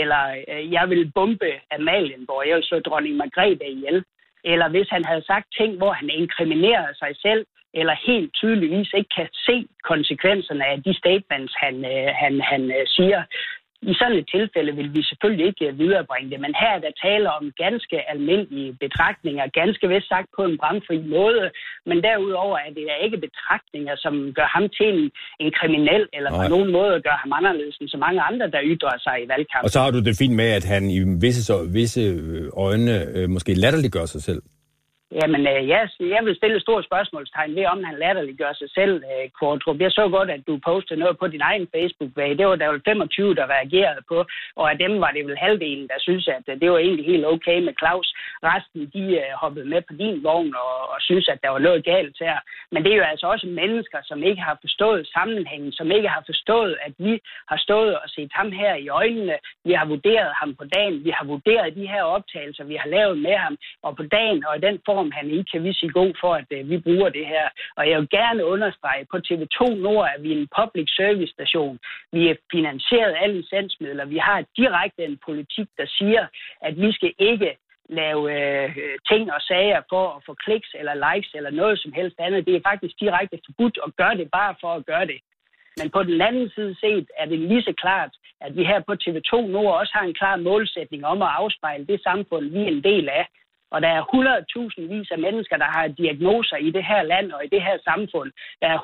eller øh, jeg vil bombe Amalienborg, jeg vil så dronning Margrethe ihjel. Eller hvis han havde sagt ting, hvor han inkriminerede sig selv, eller helt tydeligvis ikke kan se konsekvenserne af de statements, han, øh, han, han øh, siger, i sådan et tilfælde vil vi selvfølgelig ikke viderebringe det, men her er der tale om ganske almindelige betragtninger, ganske vist sagt på en bramfri måde, men derudover er det ikke betragtninger, som gør ham til en, en kriminel, eller på nogen måde gør ham anderledes end så mange andre, der ytrer sig i valgkampen. Og så har du det fint med, at han i visse, visse øjne øh, måske latterliggør sig selv. Jamen, øh, jeg, jeg vil stille et stort spørgsmålstegn ved, om han latterliggør sig selv, øh, Kvartrup. Jeg så godt, at du postede noget på din egen Facebook-væg. Det var der vel 25, der reagerede på, og af dem var det vel halvdelen, der synes, at øh, det var egentlig helt okay med Claus. Resten, de øh, hoppede med på din vogn og, og synes, at der var noget galt her. Men det er jo altså også mennesker, som ikke har forstået sammenhængen, som ikke har forstået, at vi har stået og set ham her i øjnene. Vi har vurderet ham på dagen. Vi har vurderet de her optagelser, vi har lavet med ham. Og på dagen og i den form, form, han ikke kan vi sige god for, at øh, vi bruger det her. Og jeg vil gerne understrege, på TV2 Nord er vi en public service station. Vi er finansieret af licensmidler. Vi har direkte en politik, der siger, at vi skal ikke lave øh, ting og sager for at få kliks eller likes eller noget som helst andet. Det er faktisk direkte forbudt at gøre det bare for at gøre det. Men på den anden side set er det lige så klart, at vi her på TV2 Nord også har en klar målsætning om at afspejle det samfund, vi er en del af. Og der er 100.000 vis af mennesker, der har diagnoser i det her land og i det her samfund. Der er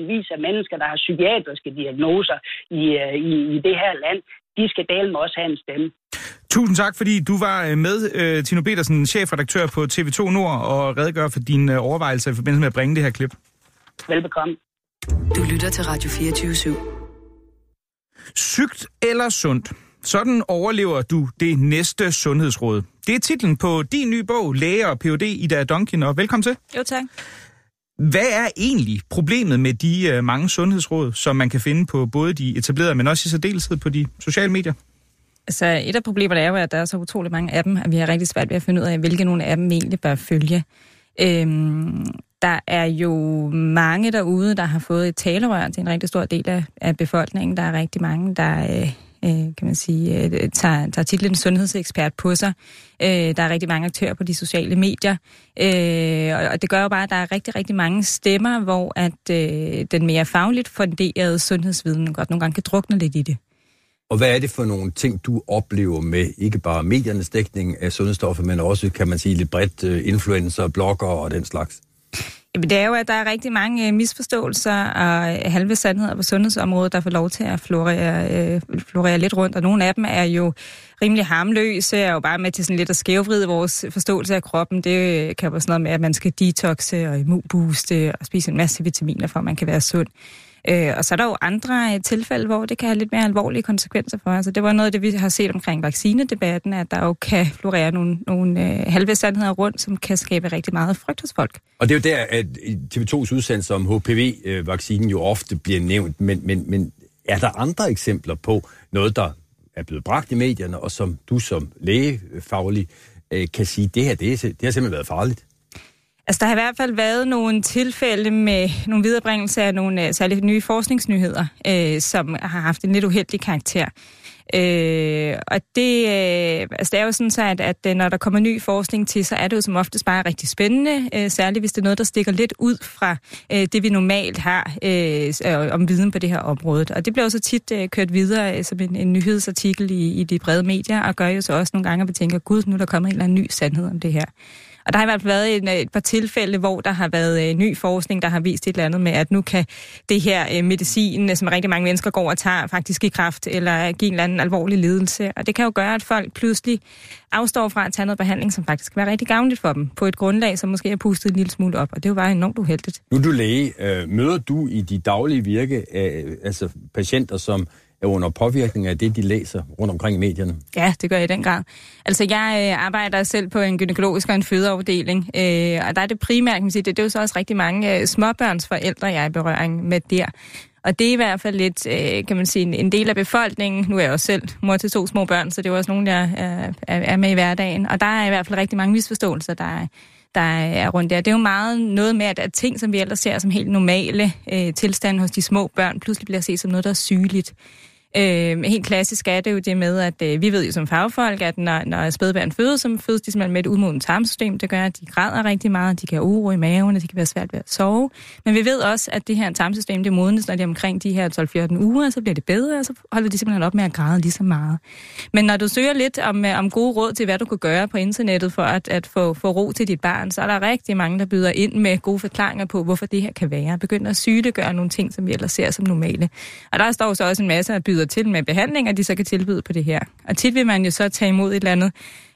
100.000 vis af mennesker, der har psykiatriske diagnoser i, øh, i, i det her land. De skal dele med også have en stemme. Tusind tak, fordi du var øh, med, øh, Tino Petersen, chefredaktør på TV2 Nord, og redegør for dine overvejelser i forbindelse med at bringe det her klip. Velbekomme. Du lytter til Radio 24 /7. Sygt eller sundt? Sådan overlever du det næste sundhedsråd. Det er titlen på din nye bog, Læge og Ph.D. Ida Donkin, og velkommen til. Jo, tak. Hvad er egentlig problemet med de uh, mange sundhedsråd, som man kan finde på både de etablerede, men også i særdeleshed på de sociale medier? Altså, et af problemerne er jo, at der er så utrolig mange af dem, at vi har rigtig svært ved at finde ud af, hvilke nogle af dem egentlig bør følge. Øhm, der er jo mange derude, der har fået et talerør til en rigtig stor del af, af befolkningen. Der er rigtig mange, der øh, øh, kan man sige, øh, tager, tager titlen sundhedsekspert på sig. Øh, der er rigtig mange aktører på de sociale medier. Øh, og det gør jo bare, at der er rigtig, rigtig mange stemmer, hvor at øh, den mere fagligt funderede sundhedsviden godt nogle gange kan drukne lidt i det. Og hvad er det for nogle ting, du oplever med ikke bare mediernes dækning af sundhedsstoffer, men også, kan man sige, lidt bredt øh, influencer, blogger og den slags? Jamen, det er jo, at der er rigtig mange øh, misforståelser og øh, halve sandheder på sundhedsområdet, der får lov til at florere, øh, florere lidt rundt, og nogle af dem er jo rimelig harmløse, og jo bare med til sådan lidt at skævvride vores forståelse af kroppen. Det øh, kan være sådan noget med, at man skal detoxe og immunbooste og spise en masse vitaminer, for at man kan være sund. Øh, og så er der jo andre øh, tilfælde, hvor det kan have lidt mere alvorlige konsekvenser for os. Altså, det var noget af det, vi har set omkring vaccinedebatten, at der jo kan florere nogle, nogle øh, halve sandheder rundt, som kan skabe rigtig meget frygt hos folk. Og det er jo der, at TV2's udsendelse om HPV-vaccinen jo ofte bliver nævnt, men, men, men er der andre eksempler på noget, der er blevet bragt i medierne, og som du som lægefaglig øh, kan sige, det her, det, er, det har simpelthen været farligt? Altså, der har i hvert fald været nogle tilfælde med nogle viderebringelser af nogle uh, særligt nye forskningsnyheder, uh, som har haft en lidt uheldig karakter. Øh, og det, øh, altså det er jo sådan så, at, at øh, når der kommer ny forskning til, så er det jo som oftest bare rigtig spændende, øh, særligt hvis det er noget, der stikker lidt ud fra øh, det, vi normalt har øh, om viden på det her område. Og det bliver jo så tit øh, kørt videre øh, som en, en nyhedsartikel i, i de brede medier, og gør jo så også nogle gange, at vi tænker, gud, nu er der kommet en eller anden ny sandhed om det her. Og der har i hvert fald været en, øh, et par tilfælde, hvor der har været øh, ny forskning, der har vist et eller andet med, at nu kan det her øh, medicin, øh, som rigtig mange mennesker går og tager, faktisk i kraft, eller give en eller anden alvorlig lidelse. Og det kan jo gøre, at folk pludselig afstår fra at tage noget behandling, som faktisk kan være rigtig gavnligt for dem, på et grundlag, som måske er pustet en lille smule op. Og det er jo bare enormt uheldigt. Nu er du læge. Øh, møder du i dit daglige virke øh, altså patienter, som er under påvirkning af det, de læser rundt omkring i medierne? Ja, det gør jeg i den grad. Altså, jeg øh, arbejder selv på en gynækologisk og en fødeafdeling, øh, og der er det primært, kan man sige, det, det er jo så også rigtig mange øh, småbørnsforældre, jeg er i berøring med der. Og det er i hvert fald lidt, øh, kan man sige, en, en del af befolkningen. Nu er jeg også selv mor til to små børn, så det er også nogen, jeg er, er med i hverdagen. Og der er i hvert fald rigtig mange misforståelser, der der er rundt der. Det er jo meget noget med, at, at ting, som vi ellers ser som helt normale øh, tilstande hos de små børn, pludselig bliver set som noget, der er sygeligt. Øh, helt klassisk er det jo det med, at øh, vi ved jo som fagfolk, at når, når spædbørn fødes, så fødes de simpelthen med et udmodent tarmsystem. Det gør, at de græder rigtig meget, de kan have uro i maven, og de kan være svært ved at sove. Men vi ved også, at det her tarmsystem, det modnes, når de er omkring de her 12-14 uger, så bliver det bedre, og så holder de simpelthen op med at græde lige så meget. Men når du søger lidt om, øh, om gode råd til, hvad du kan gøre på internettet for at, at få, få ro til dit barn, så er der rigtig mange, der byder ind med gode forklaringer på, hvorfor det her kan være. Begynder at sygeliggøre nogle ting, som vi ellers ser som normale. Og der står så også en masse, der byder til med behandlinger, de så kan tilbyde på det her. Og tit vil man jo så tage imod et eller andet,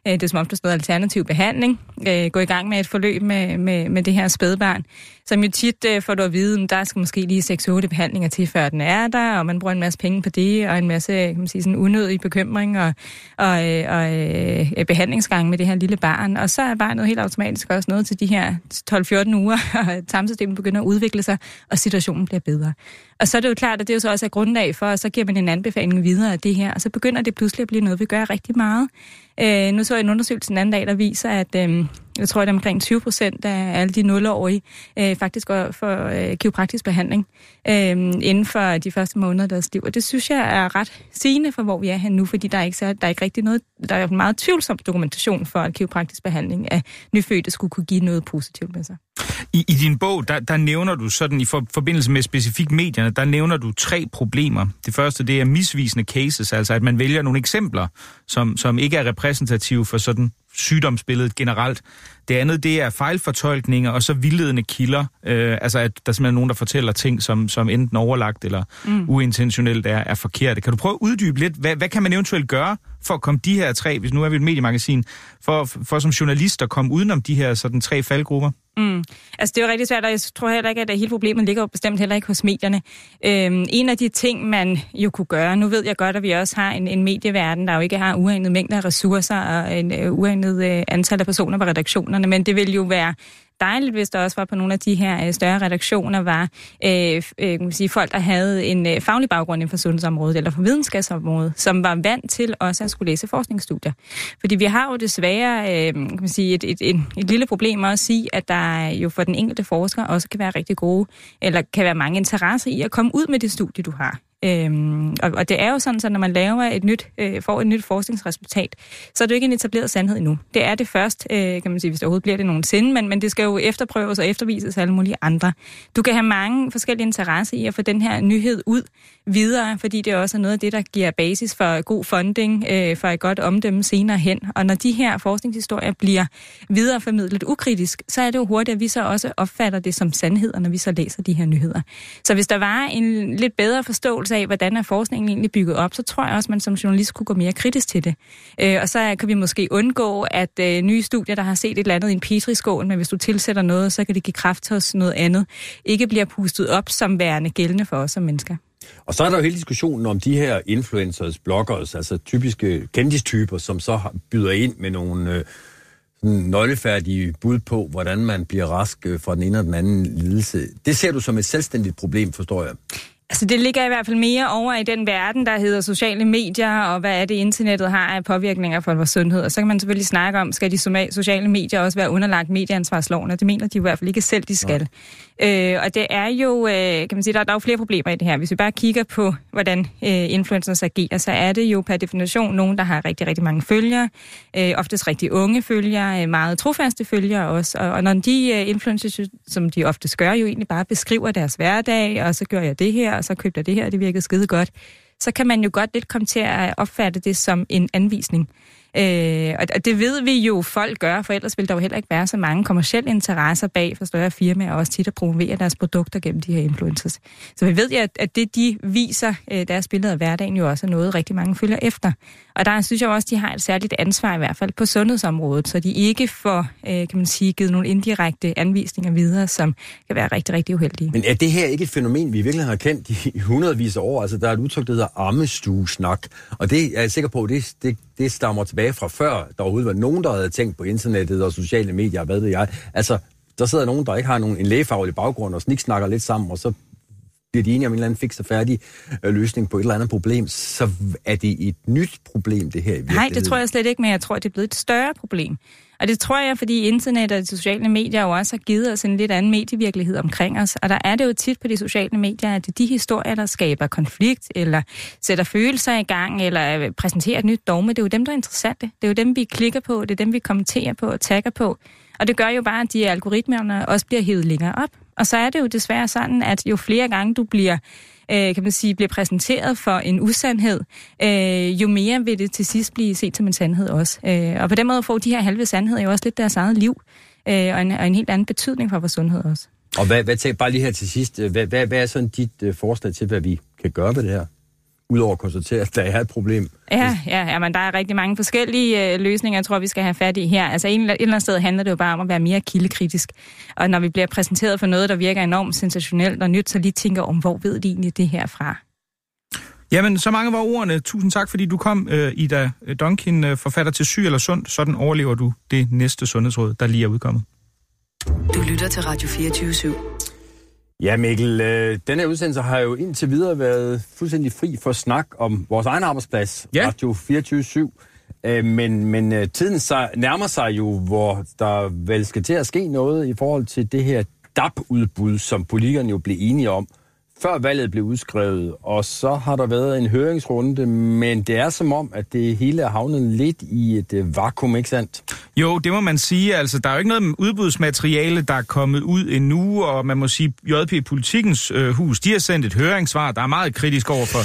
øh, det er som oftest noget alternativ behandling, øh, gå i gang med et forløb med, med, med det her spædbarn, som jo tit øh, får du at vide, at der skal måske lige 6-8 behandlinger til, før den er der, og man bruger en masse penge på det, og en masse kan man sige, sådan unødig bekymring og, og, øh, og øh, behandlingsgang med det her lille barn. Og så er barnet helt automatisk også noget til de her 12-14 uger, [laughs] og tarmsystemet begynder at udvikle sig, og situationen bliver bedre. Og så er det jo klart, at det er jo så også er grundlag for, og så giver man en anbefaling videre af det her, og så begynder det pludselig at blive noget, vi gør rigtig meget. Øh, nu så jeg en undersøgelse den anden dag, der viser, at øh, jeg tror, at omkring 20 procent af alle de nulårige øh, faktisk går for øh, kiropraktisk behandling øh, inden for de første måneder af deres liv. Og det synes jeg er ret sigende for, hvor vi er her nu, fordi der er ikke, så, der er ikke rigtig noget, der er meget tvivlsom dokumentation for, at kiropraktisk behandling af nyfødte skulle kunne give noget positivt med sig. I, i din bog, der, der nævner du sådan i for, forbindelse med specifikt medierne, der nævner du tre problemer. Det første, det er misvisende cases, altså at man vælger nogle eksempler, som, som ikke er repræsentative for sådan sygdomsbilledet generelt. Det andet, det er fejlfortolkninger og så vildledende kilder. Øh, altså, at der er simpelthen nogen, der fortæller ting, som, som enten overlagt eller mm. uintentionelt er, er forkerte. Kan du prøve at uddybe lidt, hvad, hvad kan man eventuelt gøre for at komme de her tre, hvis nu er vi et mediemagasin, for, for som journalist at komme udenom de her sådan tre faldgrupper? Mm. Altså, det er jo rigtig svært, og jeg tror heller ikke, at det hele problemet ligger bestemt heller ikke hos medierne. Øhm, en af de ting, man jo kunne gøre, nu ved jeg godt, at vi også har en, en medieverden, der jo ikke har uanede mængder af ressourcer og en uanet uh, antal af personer på redaktionerne, men det ville jo være dejligt, hvis der også var på nogle af de her øh, større redaktioner, var øh, øh, kan man sige, folk, der havde en øh, faglig baggrund inden for sundhedsområdet eller for videnskabsområdet, som var vant til også at skulle læse forskningsstudier. Fordi vi har jo desværre øh, kan man sige, et, et, et, et lille problem også i, at der jo for den enkelte forsker også kan være rigtig gode, eller kan være mange interesser i at komme ud med det studie, du har. Øhm, og, og det er jo sådan, at når man laver et nyt, øh, får et nyt forskningsresultat, så er det jo ikke en etableret sandhed endnu. Det er det først, øh, kan man sige, hvis det overhovedet bliver det nogensinde, men, men det skal jo efterprøves og eftervises af alle mulige andre. Du kan have mange forskellige interesser i at få den her nyhed ud videre, fordi det også er noget af det, der giver basis for god funding, øh, for et godt omdømme senere hen. Og når de her forskningshistorier bliver videreformidlet ukritisk, så er det jo hurtigt, at vi så også opfatter det som sandheder, når vi så læser de her nyheder. Så hvis der var en lidt bedre forståelse af, hvordan er forskningen egentlig bygget op, så tror jeg også, at man som journalist kunne gå mere kritisk til det. Øh, og så kan vi måske undgå, at øh, nye studier, der har set et eller andet i en petriskål, men hvis du tilsætter noget, så kan det give kraft til os noget andet, ikke bliver pustet op som værende gældende for os som mennesker. Og så er der jo hele diskussionen om de her influencers, bloggers, altså typiske kendistyper, som så byder ind med nogle øh, sådan nøglefærdige bud på, hvordan man bliver rask øh, fra den ene og den anden lidelse. Det ser du som et selvstændigt problem, forstår jeg. Altså det ligger i hvert fald mere over i den verden, der hedder sociale medier, og hvad er det, internettet har af påvirkninger for vores sundhed. Og så kan man selvfølgelig snakke om, skal de sociale medier også være underlagt medieansvarsloven, og det mener de i hvert fald ikke selv, de skal. Øh, og det er jo, øh, kan man sige, der, der er jo flere problemer i det her. Hvis vi bare kigger på, hvordan øh, influencers agerer, så er det jo per definition nogen, der har rigtig, rigtig mange følgere, øh, oftest rigtig unge følgere, øh, meget trofaste følgere også. Og, og når de øh, influencers, som de ofte gør, jo egentlig bare beskriver deres hverdag, og så gør jeg det her, og så købte jeg det her, og det virkede skide godt, så kan man jo godt lidt komme til at opfatte det som en anvisning. Øh, og det ved vi jo, folk gør, for ellers ville der jo heller ikke være så mange kommersielle interesser bag for større firmaer, og også tit at promovere deres produkter gennem de her influencers. Så vi ved jo, at det, de viser øh, deres billeder af hverdagen, jo også er noget, rigtig mange følger efter. Og der synes jeg også, at de har et særligt ansvar i hvert fald på sundhedsområdet, så de ikke får, øh, kan man sige, givet nogle indirekte anvisninger videre, som kan være rigtig, rigtig uheldige. Men er det her ikke et fænomen, vi virkelig har kendt i hundredvis af år? Altså, der er et udtryk, der hedder ammestuesnak, og det er jeg sikker på, det, det, det stammer tilbage fra før, der overhovedet var nogen, der havde tænkt på internettet og sociale medier, hvad ved jeg. Altså, der sidder nogen, der ikke har nogen, en lægefaglig baggrund og sniksnakker lidt sammen, og så bliver de enige om en eller anden fix og færdig øh, løsning på et eller andet problem, så er det et nyt problem, det her i Nej, det tror jeg slet ikke, men jeg tror, det er blevet et større problem. Og det tror jeg, fordi internet og de sociale medier jo også har givet os en lidt anden medievirkelighed omkring os. Og der er det jo tit på de sociale medier, at det er de historier, der skaber konflikt, eller sætter følelser i gang, eller præsenterer et nyt dogme. Det er jo dem, der er interessante. Det er jo dem, vi klikker på, det er dem, vi kommenterer på og tagger på. Og det gør jo bare, at de algoritmerne også bliver hævet længere op. Og så er det jo desværre sådan, at jo flere gange du bliver øh, kan man sige, bliver præsenteret for en usandhed, øh, jo mere vil det til sidst blive set som en sandhed også. Øh, og på den måde får de her halve sandheder jo også lidt deres eget liv, øh, og, en, og en helt anden betydning for vores sundhed også. Og hvad, hvad tænker, bare lige her til sidst, øh, hvad, hvad, hvad er sådan dit øh, forslag til, hvad vi kan gøre ved det her? Udover at konstatere, at der er et problem. Ja, ja, ja men der er rigtig mange forskellige øh, løsninger, jeg tror, vi skal have fat i her. Altså en, et eller andet sted handler det jo bare om at være mere kildekritisk. Og når vi bliver præsenteret for noget, der virker enormt sensationelt og nyt, så lige tænker om, hvor ved de egentlig det her fra? Jamen, så mange var ordene. Tusind tak, fordi du kom, uh, Ida Donkin, uh, forfatter til Syg eller Sund. Sådan overlever du det næste sundhedsråd, der lige er udkommet. Du lytter til Radio 24 /7. Ja, Mikkel, øh, denne udsendelse har jo indtil videre været fuldstændig fri for snak om vores egen arbejdsplads, ja. Radio 24 øh, men, men øh, tiden sig, nærmer sig jo, hvor der vel skal til at ske noget i forhold til det her DAP-udbud, som politikerne jo blev enige om, før valget blev udskrevet, og så har der været en høringsrunde, men det er som om, at det hele er havnet lidt i et uh, vakuum, ikke sandt? Jo, det må man sige. Altså, der er jo ikke noget udbudsmateriale, der er kommet ud endnu, og man må sige, JP Politikens øh, hus, de har sendt et høringssvar, der er meget kritisk over for,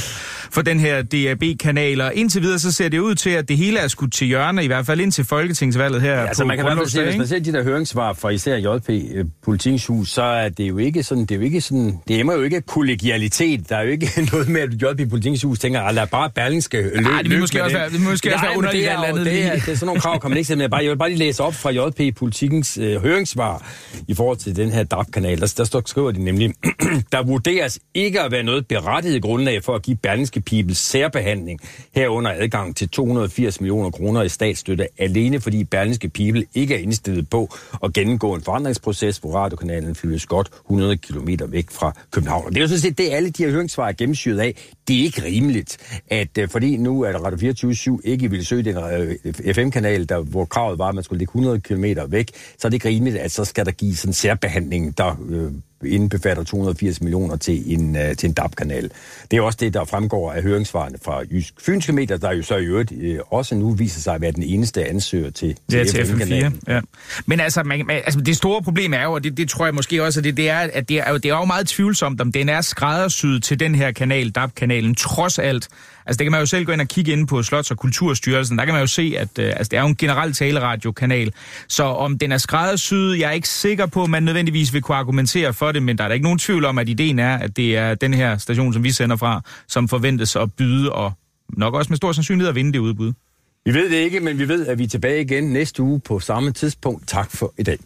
for den her DAB-kanal, og indtil videre så ser det ud til, at det hele er skudt til hjørne, i hvert fald indtil folketingsvalget her ja, altså, man kan i hvert fald se, hvis man ser de der høringssvar fra især JP øh, Politikens hus, så er det jo ikke sådan, det er jo ikke sådan, det er jo ikke kul kollegialitet. Der er jo ikke [laughs] noget med, at JP Politikens Hus tænker, at lad bare Berlingske løbe Nej, det vil måske også være, det måske også være underligt det er, andet det, er, det er sådan nogle krav, kan man ikke sætte med. Bare, jeg vil bare lige læse op fra JP Politikens øh, høringssvar i forhold til den her DAP-kanal. Der, der står, skriver de nemlig, [clears throat] der vurderes ikke at være noget berettiget grundlag for at give Berlingske People særbehandling herunder adgang til 280 millioner kroner i statsstøtte, alene fordi Berlingske People ikke er indstillet på at gennemgå en forandringsproces, hvor radiokanalen flyttes godt 100 km væk fra København. Og det er jo sådan set det, alle de her høringssvar er gennemsyret af. Det er ikke rimeligt, at øh, fordi nu er Radio 24 ikke ville søge den øh, FM-kanal, der, hvor kravet var, at man skulle ligge 100 km væk, så er det ikke rimeligt, at så skal der gives en særbehandling, der øh, indbefatter 280 millioner til en, øh, til en DAB-kanal. Det er også det, der fremgår af høringssvarene fra Jysk Fynske Medier, der jo så i øvrigt øh, også nu viser sig at være den eneste ansøger til, Ja, til FM4. FM-kanalen. Ja. Men altså, man, man, altså, det store problem er jo, og det, det tror jeg måske også, at det, det er, at det er, jo- det er jo meget tvivlsomt, om den er skræddersyet til den her kanal, DAB-kanalen, trods alt. Altså, det kan man jo selv gå ind og kigge ind på Slots- og Kulturstyrelsen. Der kan man jo se, at øh, altså, det er jo en generel taleradiokanal. Så om den er skræddersyet, jeg er ikke sikker på, at man nødvendigvis vil kunne argumentere for det, men der er da ikke nogen tvivl om, at ideen er, at det er den her station, som vi sender fra, som forventes at byde og nok også med stor sandsynlighed at vinde det udbud. Vi ved det ikke, men vi ved, at vi er tilbage igen næste uge på samme tidspunkt. Tak for i dag.